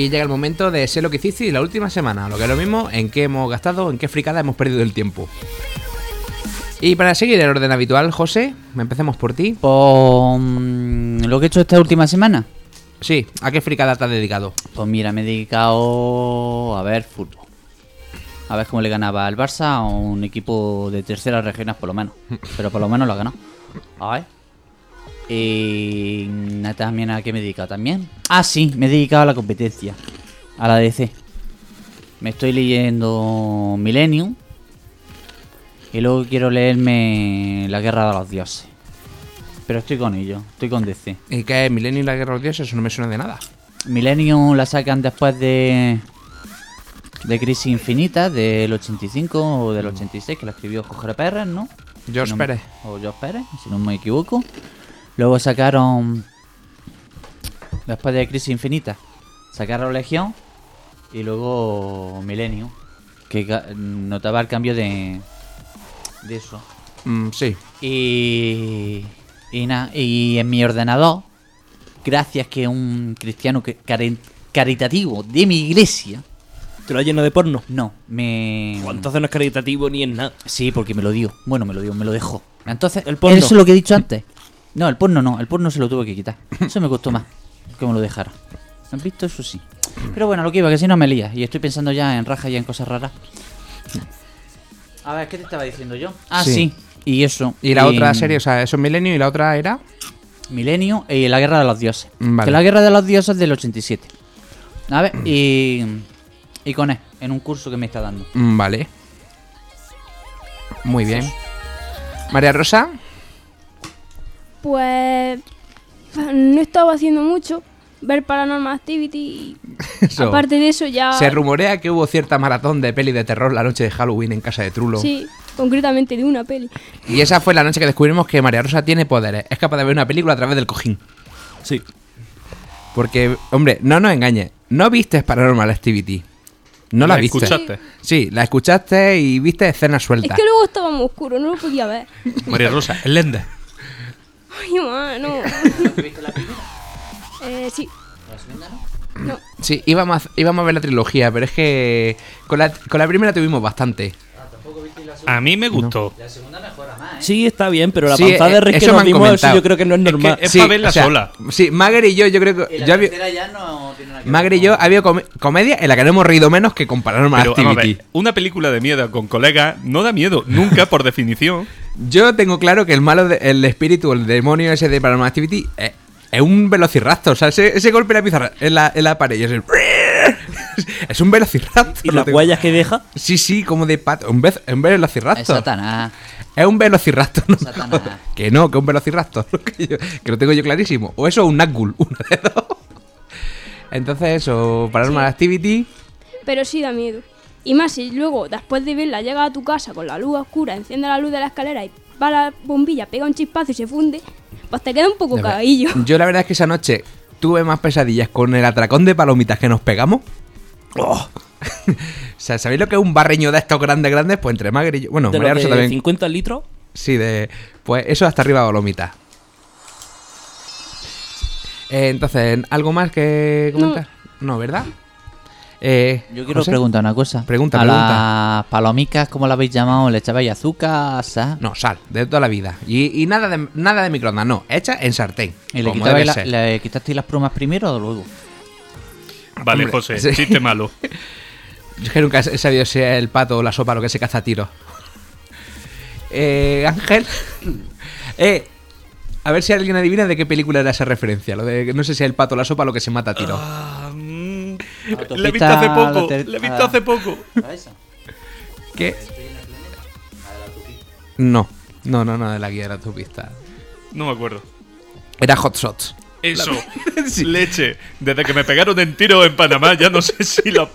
Y llega el momento de ser lo que hiciste la última semana. Lo que es lo mismo, en qué hemos gastado, en qué fricada hemos perdido el tiempo. Y para seguir el orden habitual, José, empecemos por ti. Mm, lo que he hecho esta última semana. Sí, ¿a qué fricada te has dedicado? Pues mira, me he dedicado a ver fútbol. A ver cómo le ganaba al Barça a un equipo de terceras regiones por lo menos. Pero por lo menos lo ha ganado. A ver. Y nada, también a qué me he dedicado también. Ah, sí, me he dedicado a la competencia. A la DC. Me estoy leyendo Millennium. Y luego quiero leerme La Guerra de los Dioses. Pero estoy con ello, estoy con DC. ¿Y qué es Milenio y la Guerra de los Dioses? Eso no me suena de nada. Millennium la sacan después de. de Crisis Infinita, del 85 o del 86, que la escribió Jorge Pérez, ¿no? George Si no- Pérez. O George Pérez, si no me equivoco. Luego sacaron. Después de Crisis Infinita, sacaron Legión. Y luego Millennium, que notaba el cambio de. de eso. Mm, sí. Y. Y nada, y en mi ordenador, gracias que un cristiano caritativo de mi iglesia, ¿Te lo has lleno de porno? no, me. Pues entonces no es caritativo ni es nada. Sí, porque me lo dio. Bueno, me lo dio, me lo dejó. Entonces, El porno. eso es lo que he dicho antes. No, el porno no, el porno se lo tuve que quitar. Eso me costó más que me lo dejara. ¿Han visto? Eso sí. Pero bueno, lo que iba, que si no me lía. Y estoy pensando ya en rajas y en cosas raras. A ver, ¿qué te estaba diciendo yo? Ah, Sí. sí. Y eso. Y la otra serie, o sea, eso es Milenio y la otra era. Milenio y la Guerra de los Dioses. Vale. Que la Guerra de los Dioses es del 87. A ver, y. Y con él, en un curso que me está dando. Mm, Vale. Muy bien. María Rosa. Pues no estaba haciendo mucho. Ver Paranormal Activity y Eso. aparte de eso ya... Se rumorea que hubo cierta maratón de peli de terror la noche de Halloween en casa de Trulo. Sí, concretamente de una peli. Y esa fue la noche que descubrimos que María Rosa tiene poderes. Es capaz de ver una película a través del cojín. Sí. Porque, hombre, no nos engañes. No viste Paranormal Activity. No la, La viste. escuchaste. Sí, la escuchaste y viste escenas Es sueltas. que luego estaba muy oscuro, no lo podía ver. María Rosa, el Lende. Ay, mamá, no. eh, sí. No, Sí, íbamos a, íbamos a ver la trilogía, pero es que con la, con la primera tuvimos bastante. A mí me gustó. Sí, está bien, pero la Sí, panza eh, de Rick eso que me nos han dimos, eso comentado. yo creo que no es normal. Es pa' verla sola. Sí, Mager y yo, yo creo que. yo había- ya no tiene nada Mager y yo había com- comedia en la que no hemos reído menos que con Paranormal Pero vamos a Activity. ver, una película de miedo con colegas no da miedo, nunca por definición. Yo tengo claro que el malo, de- el espíritu, el demonio ese de Paranormal Activity es, es un velociraptor. O sea, ese, ese golpe en la pizarra, en la, en la pared, y es el- Es un velociraptor. ¿Y las tengo- huellas que deja? Sí, sí, como de pato. Un, vez, un velociraptor. Es Satanás. Es un velociraptor. No, Satanás. que no, que un velociraptor. Que, yo- que lo tengo yo clarísimo. O eso o un Nazgul. Una de dos. Entonces eso, Paranormal Sí. Activity. pero sí da miedo. Y más si luego, después de verla, llega a tu casa con la luz oscura, enciende la luz de la escalera y va la bombilla, pega un chispazo y se funde, pues te queda un poco cagadillo. Yo la verdad es que esa noche tuve más pesadillas con el atracón de palomitas que nos pegamos. ¡Oh! o sea, ¿sabéis lo que es un barreño de estos grandes, grandes? Pues entre y yo. Bueno, de María los Rosa de también. 50 litros. Sí, de. Pues eso hasta arriba palomitas. Eh, entonces, ¿algo más que comentar? No, ¿verdad? Eh, Yo quiero José. preguntar una cosa. Pregunta, a pregunta. las palomicas, como la habéis llamado? ¿Le echabais azúcar, sal? No, sal, de toda la vida. Y, y nada, de, nada de microondas, no. Hecha en sartén. ¿Y le, como quitabais debe la- ser. le quitasteis las plumas primero o luego? Vale, Hombre, José, sí. chiste malo. Yo es que nunca he sabido si es el pato o la sopa lo que se caza a tiro. Eh, Ángel. eh, a ver si alguien adivina de qué película era esa referencia. Lo de, no sé si es el pato o la sopa lo que se mata a tiro. Ah, la he visto hace la poco. La he visto a- hace poco. ¿Qué? No, no, no, no, de la guía de la autopista. No me acuerdo. Era Hot Shots. Eso, leche. Desde que me pegaron en tiro en Panamá, ya no sé si pa-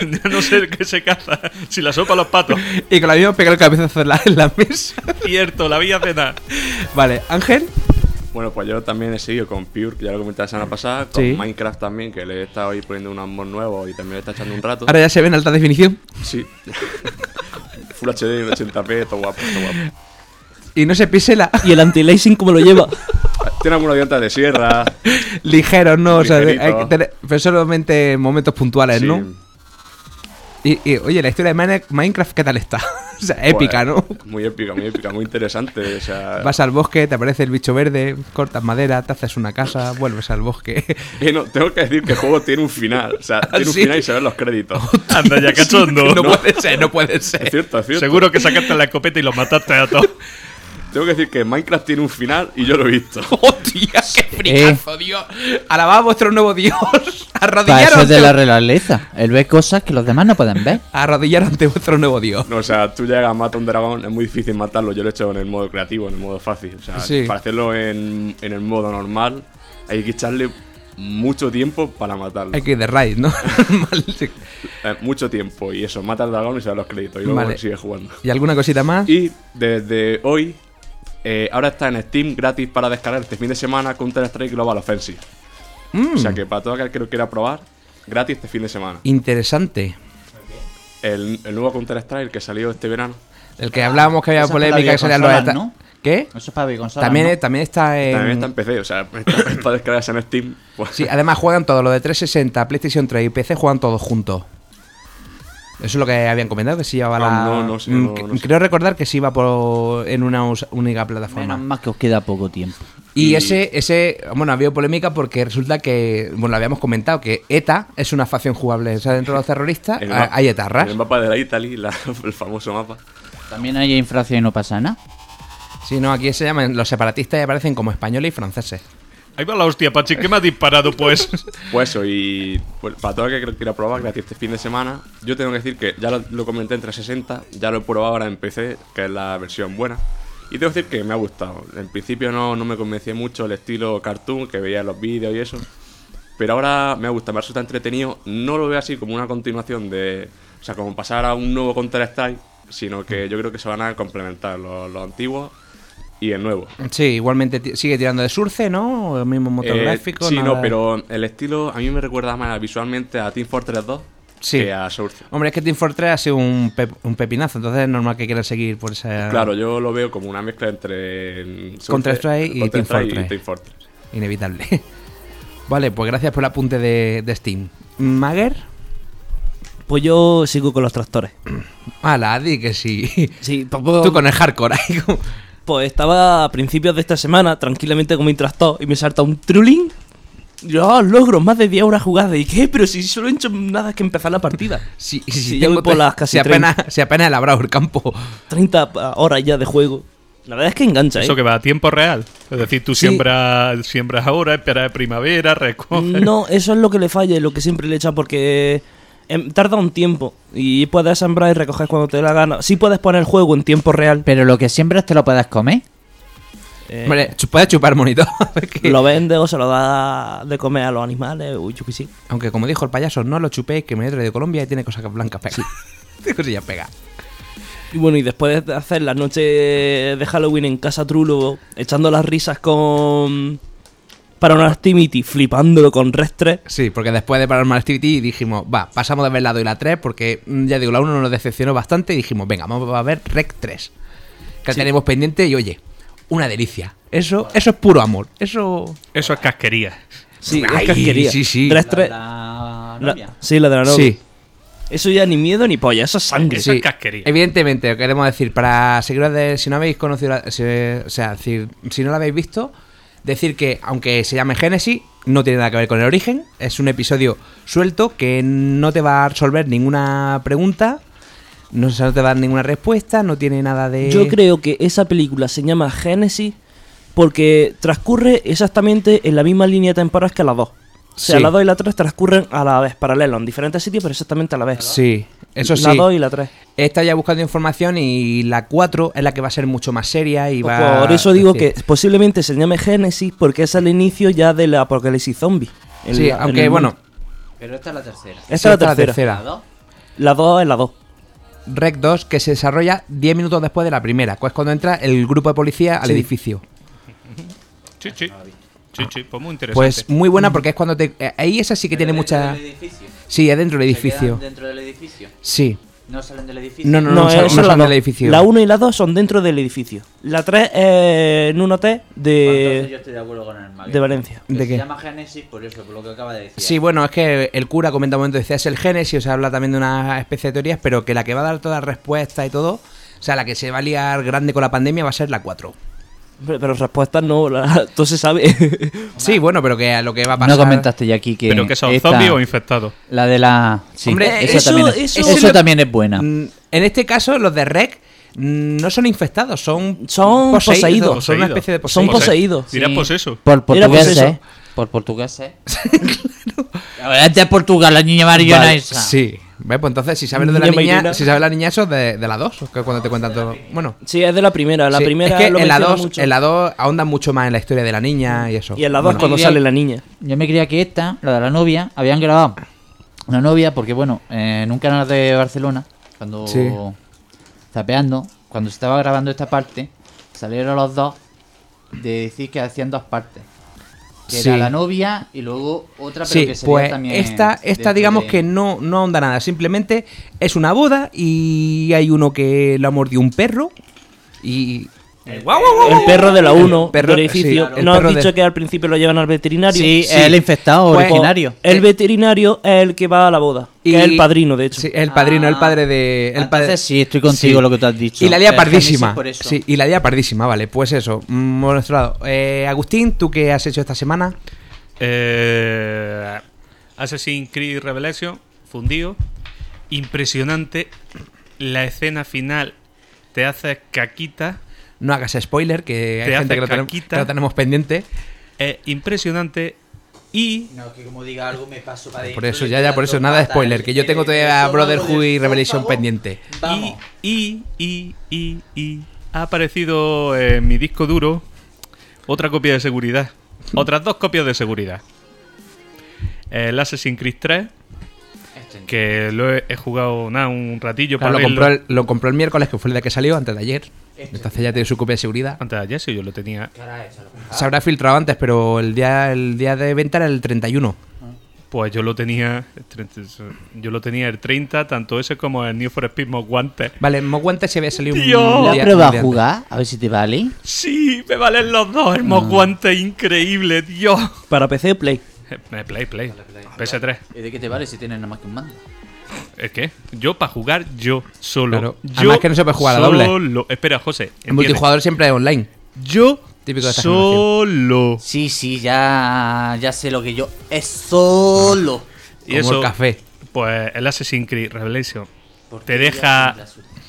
ya no sé qué se caza, si la sopa o los patos. Y con la misma pegar el cabezazo en la, en la mesa. Cierto, la vi a cenar. Vale, Ángel. Bueno, pues yo también he seguido con Pure, que ya lo comenté la semana pasada, con Sí. Minecraft también, que le he estado ahí poniendo un amor nuevo y también le está echando un rato. Ahora ya se ve en alta definición. Sí. Full HD, 80p, todo guapo, todo guapo. Y no se písela. ¿Y el anti-lacing cómo lo lleva? tiene algunos dientes de sierra. Ligeros, ¿no? O sea, hay que tener, pero solamente en momentos puntuales, Sí. ¿no? Y, y, oye, la historia de Mine- Minecraft, ¿qué tal está? o sea, épica, ¿no? Pues, Muy épica, muy épica, muy interesante. O sea, Vas al bosque, te aparece el bicho verde, cortas madera, te haces una casa, vuelves al bosque. Y no, tengo que decir que el juego tiene un final. O sea, tiene un final y se ven los créditos. Anda ya, cachondo. no, puede ser, no puede Es ser. cierto, es cierto. Seguro que sacaste la escopeta y los mataste a todos. Tengo que decir que Minecraft tiene un final y yo lo he visto. ¡Hostia, qué fricazo, Dios! Alabad a vuestro nuevo Dios. Arrodillaros eso es de la realeza. Él ve cosas que los demás no pueden ver. arrodillaros ante vuestro nuevo Dios. No, o sea, tú llegas, matas a un dragón, es muy difícil matarlo. Yo lo he hecho en el modo creativo, en el modo fácil. O sea, Sí. para hacerlo en, en el modo normal, hay que echarle mucho tiempo para matarlo. Hay que ir de raid, ¿no? Eh, mucho tiempo. Y eso, mata al dragón y se ven los créditos. Y luego Vale. sigue jugando. ¿Y alguna cosita más? Y desde hoy, eh, ahora está en Steam gratis para descargar este fin de semana Counter-Strike Global Offensive. Mm, O sea que para todo aquel que lo quiera probar, gratis este fin de semana. Interesante. El, el nuevo Counter-Strike que salió este verano. El que hablábamos que había polémica, que salían los ¿no? ¿Qué? Eso es para videoconsolas, También, también está en... También está en PC, o sea, está- para descargarse en Steam. Pues, Sí, además juegan todos, lo de 360, PlayStation 3 y PC juegan todos juntos. Eso es lo que habían comentado, que si llevaba Ah, la... no, no sé, Mm, no- sé. Creo recordar que sí iba por, en una única plataforma. Menos mal que os queda poco tiempo. Y, Y- ese, ese, bueno, había polémica porque resulta que, bueno, lo habíamos comentado, que ETA es una facción jugable. O sea, dentro de los terroristas el hay mapa- hay etarras. El mapa de la Italy, la- el famoso mapa. También hay infracción y no pasa nada. Sí, no, aquí se llaman los separatistas y aparecen como españoles y franceses. Ahí va la hostia, Pachi. ¿Qué me ha disparado, pues? Pues eso, y pues, para todo el que quiera probar gratis este fin de semana, yo tengo que decir que ya lo, comenté en 360, ya lo he probado ahora en PC, que es la versión buena. Y tengo que decir que me ha gustado. En principio no, no me convencía mucho el estilo cartoon que veía en los vídeos y eso. Pero ahora me ha gustado, me ha resultado entretenido. No lo veo así como una continuación de. O sea, como pasar a un nuevo Counter-Strike, sino que yo creo que se van a complementar los antiguos y el nuevo. Sí, igualmente sigue tirando de Surce, ¿no? El mismo motor Eh, gráfico. sí, nada- no, pero el estilo a mí me recuerda más visualmente a Team Fortress 2 Sí. que a Source. Hombre, es que Team Fortress ha sido un, pep- un pepinazo, entonces es normal que quieran seguir por esa... Claro, yo lo veo como una mezcla entre Counter-Strike y Team Fortress. Team Fortress. Inevitable. vale, pues gracias por el apunte de, de Steam. ¿Mager? Pues yo sigo con los tractores. Ala, di que sí. Sí, tampoco- Tú con el hardcore Pues estaba a principios de esta semana tranquilamente con mi tractor y me salta un trulín. Yo, logro, más de 10 horas jugadas. ¿Y qué? Pero si solo he hecho nada que empezar la partida. Sí, Sí, sí, ya tengo voy por las casi si apenas, si apenas he labrado el campo. 30 horas ya de juego. La verdad es que engancha, ¿eh? Eso que va a tiempo real. Es decir, tú Sí. siembras, siembras ahora, esperas primavera, recoges. No, eso es lo que le falla y lo que siempre le echa porque em, tarda un tiempo y puedes sembrar y recoger cuando te dé la gana. Sí puedes poner el juego en tiempo real. Pero lo que siempre te lo puedes comer. eh, Hombre, chu- puedes chupar monitor. que- lo vende o se lo da de comer a los animales. Uy, yo qué sé. Aunque como dijo el payaso, no lo chupéis, que me traído de Colombia y tiene cosas blancas pegadas. Tiene cosillas pegadas. Y bueno, y después de hacer la noche de Halloween en casa Trulo, echando las risas con Paranormal Activity, flipándolo con Red 3. Sí, porque después de Paranormal Activity dijimos, va, pasamos de ver la 2 y la 3 porque mm, ya digo, la 1 nos decepcionó bastante y dijimos, venga, vamos a ver Rec 3. Que tenemos pendiente y oye, una delicia. Eso, eso es puro amor. Eso. Eso es casquería. Sí, Ay, es casquería. sí, sí. 3 3 La La- novia. sí, la de la novia. Sí, Eso ya ni miedo ni polla, eso es sangre. Eso sí. es casquería. Evidentemente, queremos decir, para seguidores de. Si no habéis conocido. la- si- o sea, decir, si no la habéis visto, decir que, aunque se llame Génesis, no tiene nada que ver con el origen. Es un episodio suelto que no te va a resolver ninguna pregunta. No, se- te va a dar ninguna respuesta, no tiene nada de. Yo creo que esa película se llama Genesis porque transcurre exactamente en la misma línea temporal que las dos. O sea, Sí. la 2 y la 3 transcurren a la vez, paralelo, en diferentes sitios, pero exactamente a la vez. Sí, eso sí. La 2 y la 3. He estado ya buscando información y la 4 es la que va a ser mucho más seria y va. Por eso digo decir- que posiblemente se llame Génesis porque es el inicio ya del apocalipsis zombie. En Sí, la- aunque bueno. Pero esta es la tercera. Esta sí, es la tercera. ¿La dos? La 2 es la 2. Rec 2 que se desarrolla 10 minutos después de la primera, que es cuando entra el grupo de policía al Sí. edificio. Sí, sí. Sí, sí, pues muy interesante. Pues muy buena porque es cuando te. eh, Ahí esa sí que tiene mucha. edificio. Sí, es dentro del edificio. dentro del edificio. Sí. No salen del edificio. No, no, No, no, sal- no la salen del edificio. La 1 y la 2 son dentro del edificio. La 3 es en un hotel Entonces yo de, estoy de acuerdo con el de Valencia. Que ¿De se qué? llama Génesis por eso, por lo que acaba de decir. Sí, bueno, es que el cura comenta un momento, decía, es el Génesis, o sea, habla también de una especie de teorías, pero que la que va a dar todas las respuestas y todo, o sea, la que se va a liar grande con la pandemia va a ser la 4. Pero, pero respuestas no, la- todo se sabe. Sí, bueno, pero que a lo que va a pasar... No comentaste ya aquí que. ¿Pero que son esta- zombies o infectados? La de la. Sí, Hombre, eso, eso- también, es, eso- eso también es buena. Mm, En este caso, los de Rec mm, no son infectados, son... Son poseídos. Son una Poseídos. especie de Son poseídos. poseídos. Dirás Sí. pues. Por pues portugués, eso. ¿eh? Por portugués, ¿eh? claro. Es de Portugal, la niña Mariona Vale, esa. Sí. ¿Ves? Pues entonces, si sabes lo de la Niña si sabes la niña, eso es de, de la 2, que es cuando te cuentan todo. Bueno, Sí, es de la primera. La sí, primera es que lo en la menciona 2 mucho. en la 2 ahondan mucho más en la historia de la niña y eso. Y en la 2 Bueno, cuando sale la niña. Yo me creía que esta, la de la novia, habían grabado una novia porque, bueno, eh, en un canal de Barcelona, cuando Sí. zapeando, cuando se estaba grabando esta parte, salieron los dos de decir que hacían dos partes. Que Sí. era la novia y luego otra, pero Sí, que sería pues también. esta, esta digamos de- que no, no ahonda nada, simplemente es una boda y hay uno que lo ha mordido un perro y... El perro de la 1 perro- del edificio. sí, el ¿No has dicho de- que al principio lo llevan al veterinario? Sí, el infectado Pues- originario. El veterinario es el que va a la boda. y- Que es el padrino, de hecho. Sí, el padrino, el Ah, padre de... El padre, Entonces sí, estoy contigo Sí. lo que tú has dicho. Y la lía pardísima. Génesis por eso. Sí, y la lía pardísima, vale. Pues eso, nuestro lado. Eh, Agustín, ¿tú qué has hecho esta semana? Eh, Assassin's Creed Revelation, fundido. Impresionante. La escena final te hace caquita. No hagas spoiler, que hay Te gente que lo, tenemos, que lo tenemos pendiente. Es impresionante. Y No, que como diga algo me paso para Por eso, ya, ya, por eso, nada de spoiler. Que yo tengo todavía Brotherhood y Revelation pendiente. Y, y, y, y, y ha aparecido en mi disco duro otra copia de seguridad. Otras dos copias de seguridad. El Assassin's Creed 3, que lo he, he jugado nada, un ratillo Claro, para lo, verlo. compró el, lo compró el miércoles, que fue el día que salió, antes de ayer. Entonces ya tiene su copia de seguridad. Antes de ayer sí, yo lo tenía. Se habrá filtrado antes, pero el día, el día de venta era el 31. Pues yo lo tenía. Yo lo tenía el 30, tanto ese como el New for Speed Most. Vale, Moguante se había salido un Dios. ¿La día- has probado un día a jugar? A ver si te vale. Sí, me valen los dos. El Most Wanted increíble, Dios. Para PC, Play. Eh, Play, Play. PS3. ¿Y de qué te vale si tienes nada más que un mando? ¿Es qué? Yo para jugar yo solo. Claro. Yo Además que no se puede jugar a doble. Solo. Espera, José. El entiende. multijugador siempre es online. Yo Típico de esta solo. Sí, sí, ya, ya sé lo que yo. Es solo. Y Como eso, el café. pues el Assassin's Creed Revelation te deja,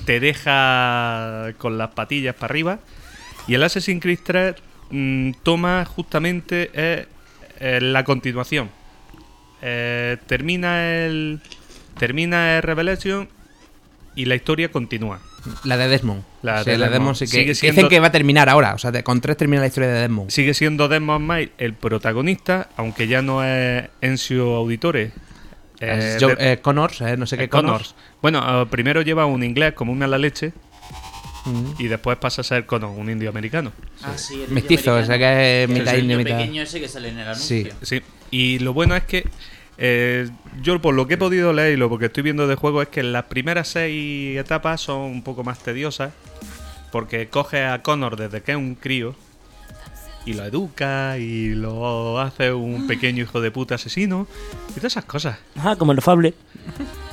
te deja con las patillas para arriba. Y el Assassin's Creed 3 mm, toma justamente eh, eh, la continuación. Eh, termina el termina el Revelation y la historia continúa. La de Desmond. La de la Desmond. sí que, Sigue siendo- dicen que va a terminar ahora. O sea, de- con tres termina la historia de Desmond. Sigue siendo Desmond Miles el protagonista, aunque ya no es Enzio Auditore. Es Eh, de- eh, Connors, eh, no sé qué Connors. Connors. Bueno, eh, primero lleva un inglés como una la leche Mm. y después pasa a ser Connors, un indio americano. Ah, sí, el Mestizo, o sea que es mitad indio, mitad. pequeño ese que sale en el anuncio. Sí. Sí. Y lo bueno es que eh, yo por lo que he podido leer y lo que estoy viendo de juego es que las primeras seis etapas son un poco más tediosas porque coge a Connor desde que es un crío y lo educa y lo hace un pequeño hijo de puta asesino y todas esas cosas. Ajá, como el Fable.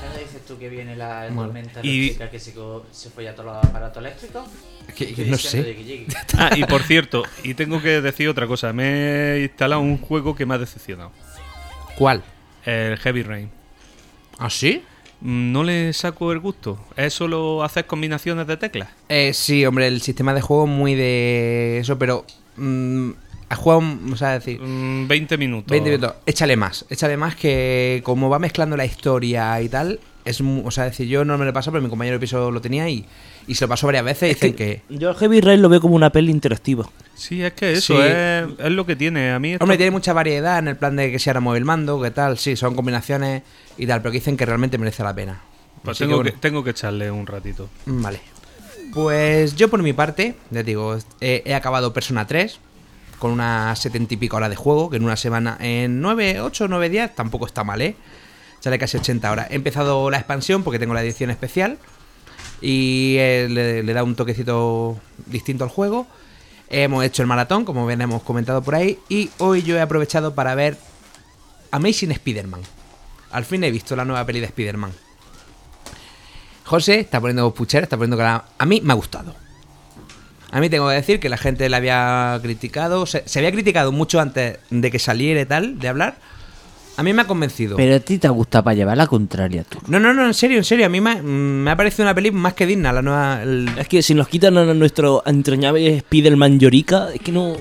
Ahora dices tú que viene la tormenta Y- eléctrica que se, se todos los aparatos eléctricos. Que- no sé. que. Ah, y por cierto, y tengo que decir otra cosa, me he instalado un juego que me ha decepcionado. ¿Cuál? El Heavy Rain. ¿Ah, sí? Mm, No le saco el gusto. Es solo hacer combinaciones de teclas. Eh, sí, hombre, el sistema de juego muy de eso, pero... mm, has jugado, o sea, decir... Mm, 20 minutos. 20 minutos. Échale más, échale más que como va mezclando la historia y tal, es mu- o sea, decir, yo no me lo paso, pero mi compañero de piso lo tenía y, y se lo pasó varias veces y dicen que... Yo el Heavy Rain lo veo como una peli interactiva. Sí, es que eso Sí. es, es lo que tiene. A mí esto- Hombre, tiene mucha variedad en el plan de que si ahora mueve el mando, que tal, sí, son combinaciones y tal, pero que dicen que realmente merece la pena. pues tengo, que tengo que echarle un ratito. Vale. Pues yo por mi parte, ya te digo, he, he acabado Persona 3 con unas setenta y pico horas de juego, que en una semana, en 9, 8, 9 días, tampoco está mal, ¿eh? Sale casi 80 horas. He empezado la expansión porque tengo la edición especial y eh, le, le da un toquecito distinto al juego. Hemos hecho el maratón, como bien hemos comentado por ahí, y hoy yo he aprovechado para ver Amazing Spider-Man. Al fin he visto la nueva peli de Spider-Man. José está poniendo puchera, está poniendo cara. A mí me ha gustado. A mí tengo que decir que la gente la había criticado. Se, se había criticado mucho antes de que saliera y tal, de hablar. A mí me ha convencido. Pero a ti te gusta para llevar la contraria tú. No, no, no, en serio, en serio. A mí me, me ha parecido una peli más que digna, la nueva. el- Es que si nos quitan a nuestro entrañable Spider-Man Yorika, es que no.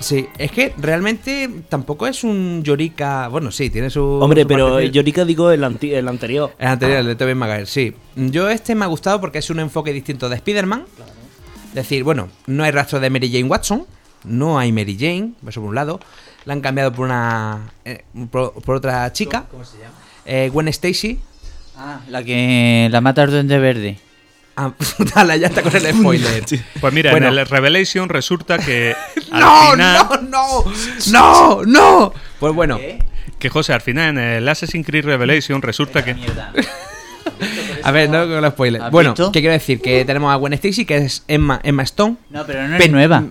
Sí, es que realmente tampoco es un Yorika. Bueno, sí, tiene su. Hombre, su pero parte- Yorika digo el, anti- el anterior. El anterior, el de Tobey Maguire, sí. Yo este me ha gustado porque es un enfoque distinto de Spider-Man. Es decir, bueno, no hay rastro de Mary Jane Watson. No hay Mary Jane, eso por un lado. La han cambiado por una. eh, por, por otra chica. ¿Cómo se llama? Gwen Stacy. Ah, la que la mata el duende verde. Ah, puta, ya está con el spoiler. Pues mira, Bueno. en el Revelation resulta que al ¡No, final. no, no! ¡No, no! Pues bueno, Que José, al final en el Assassin's Creed Revelation resulta que. a ver, no con los spoilers. ¿Has Bueno, visto? ¿qué quiero decir? Que tenemos a Gwen Stacy, que es Emma, Emma Stone. No, pero no es nueva.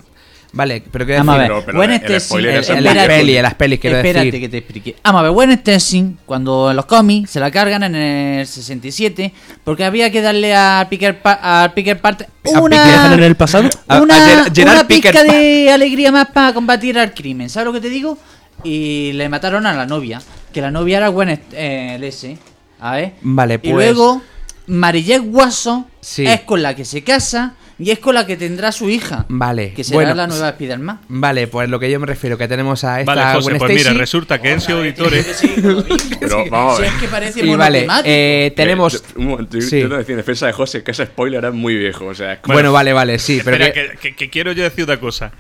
Vale, pero quiero Vamos a decir. ver. Pero- pero Gwen el- en el las pelis, en las pelis, quiero Espérate decir. que te explique. Vamos a ver, Gwen Stacy, cuando en los cómics se la cargan en el 67, porque había que darle a Picker, a Picker A una, Picker- ¿Dejan en el pasado? A- a una, Gerard una pizca de alegría más para combatir al crimen. ¿Sabes lo que te digo? Y le mataron a la novia, que la novia era Gwen eh. A ver. Vale, Y pues- luego, Marillette Watson Sí. es con la que se casa y es con la que tendrá su hija. Vale, Que será bueno. la nueva Spider-Man. Vale, pues lo que yo me refiero, que tenemos a esta Vale, José, Gwen pues mira, resulta que Enzo Auditores. Pero vamos a Si es que parece Y vale, eh, tenemos. Eh, un momento, Sí. yo te decía en defensa de José que ese spoiler es muy viejo. O sea, es como- Bueno, vale, vale, sí, pero Espera, que- que, que- que quiero yo decir una cosa.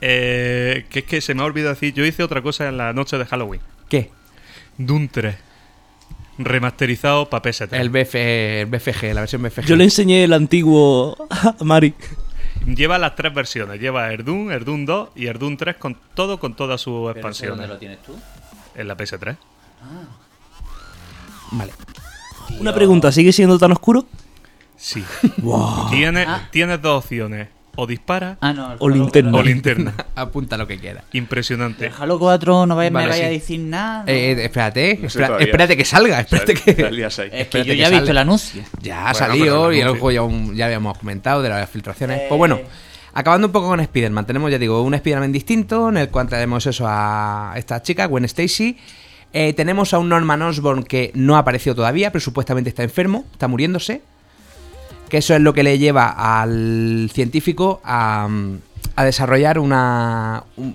Eh, que es que se me ha olvidado decir. Yo hice otra cosa en la noche de Halloween. ¿Qué? Doom 3. Remasterizado para PS3. El, BF, el BFG, la versión BFG. Yo le enseñé el antiguo a Mari. Lleva las tres versiones. Lleva el Doom 2 y Doom 3 con todo, con todas sus expansiones. tienes tú? En la PS3. Vale. Una pregunta, ¿sigue siendo tan oscuro? Sí. Tienes, tienes dos opciones. O dispara Ah, no. O linterna. o linterna. Apunta lo que quiera. Impresionante. Halo 4 no vaya, Vale, me vaya a decir nada. ¿no? Eh, eh, espérate, No sé espera- todavía. espérate que salga, espérate que. es espérate yo ya he visto el anuncio. Ya ha Bueno, salido y el juego ya, ya habíamos comentado de las filtraciones. Pues bueno, acabando un poco con Spider-Man, tenemos, ya digo, un Spider-Man distinto en el cual tenemos eso a esta chica, Gwen Stacy. Eh, tenemos a un Norman Osborn que no ha aparecido todavía, pero supuestamente está enfermo, está muriéndose. Que eso es lo que le lleva al científico a, a desarrollar una. un-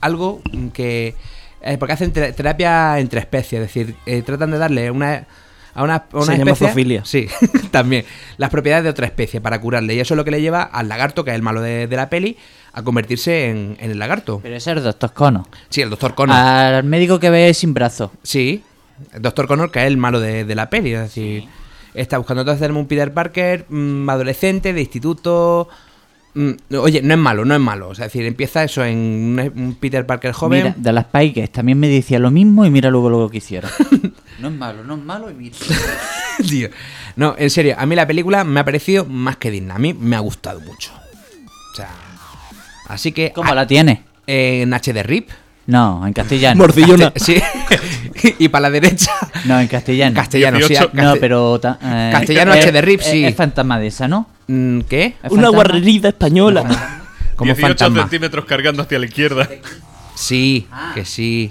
algo que. eh, porque hacen te- terapia entre especies, es decir, eh, tratan de darle una. A una, a una Se llama especie. zoofilia. Sí, también. Las propiedades de otra especie para curarle. Y eso es lo que le lleva al lagarto, que es el malo de, de la peli, a convertirse en, en el lagarto. Pero ese es el Doctor Connor. Sí, el doctor Connor. Al médico que ve sin brazo. Sí, el Doctor Connor, que es el malo de, de la peli, es decir, está buscando entonces tenemos un Peter Parker mm, adolescente, de instituto. mm, oye, no es malo, no es malo. Es decir, empieza eso en un, un Peter Parker joven. Mira, de las Pikes también me decía lo mismo y mira luego lo que hicieron. no es malo, no es malo y mira. Tío. No, en serio, a mí la película me ha parecido más que digna. A mí me ha gustado mucho. O sea, así que. ¿Cómo la tiene? En HD RIP. No, en castellano. Morcillona. Sí. y para la derecha. No, en castellano. Castellano, sí. 18. No, pero... ta- eh, Castellano es- HD rip, es- sí. Es fantasma de esa, ¿no? Mm, ¿Qué? ¿Es Una fantasma? guarrerita española. Como 18 fantasma. centímetros cargando hacia la izquierda. Sí, Ah. que sí.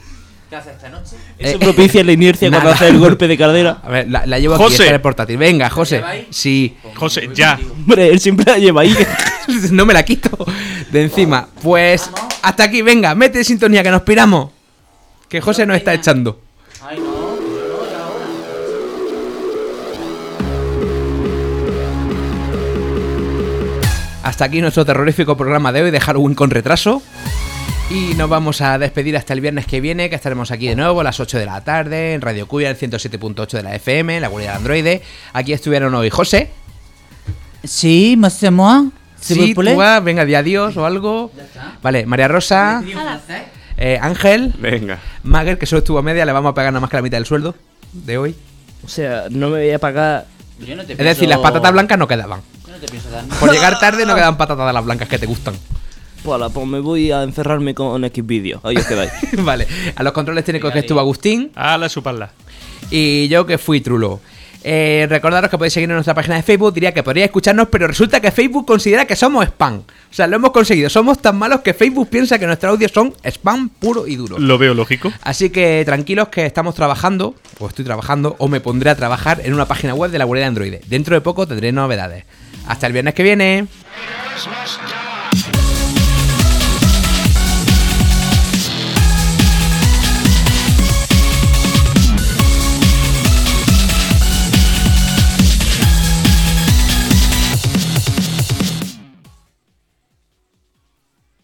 ¿Qué hace esta noche? Eso Eh, propicia la inercia cuando hace el golpe de cadera. A ver, la, la llevo aquí, José. está en el portátil. Venga, José. Sí. José, ya. Hombre, él siempre la lleva ahí. no me la quito de encima. Pues hasta aquí, venga, mete sintonía que nos piramos. Que José nos está echando. Ay, no, yo no, ya ahora. Hasta aquí nuestro terrorífico programa de hoy de Halloween con retraso. Y nos vamos a despedir hasta el viernes que viene, que estaremos aquí de nuevo a las 8 de la tarde en Radio Cuya, el 107.8 de la FM, en la guardia del androide. Aquí estuvieron hoy José. Sí, s'il Sí, tú, ah, venga, di adiós o algo. Vale, María Rosa, eh, Ángel, Venga. Mager, que solo estuvo a media, le vamos a pagar nada más que la mitad del sueldo. de hoy. O sea, no me voy a pagar. Yo no te Es decir, las pienso- patatas blancas no quedaban. Yo no te pienso dar Por llegar tarde no quedan patatas de las blancas que te gustan. Pues, pues me voy a encerrarme con X vídeos. Ahí os quedáis. vale, a los controles técnicos que estuvo Agustín A la chuparla. y yo que fui Trulo. Eh, recordaros que podéis seguirnos en nuestra página de Facebook. Diría que podríais escucharnos, pero resulta que Facebook considera que somos spam. O sea, lo hemos conseguido. Somos tan malos que Facebook piensa que nuestros audios son spam puro y duro. Lo veo lógico. Así que tranquilos que estamos trabajando, o estoy trabajando, o me pondré a trabajar en una página web de la guardia de Android. Dentro de poco tendré novedades. Hasta el viernes que viene.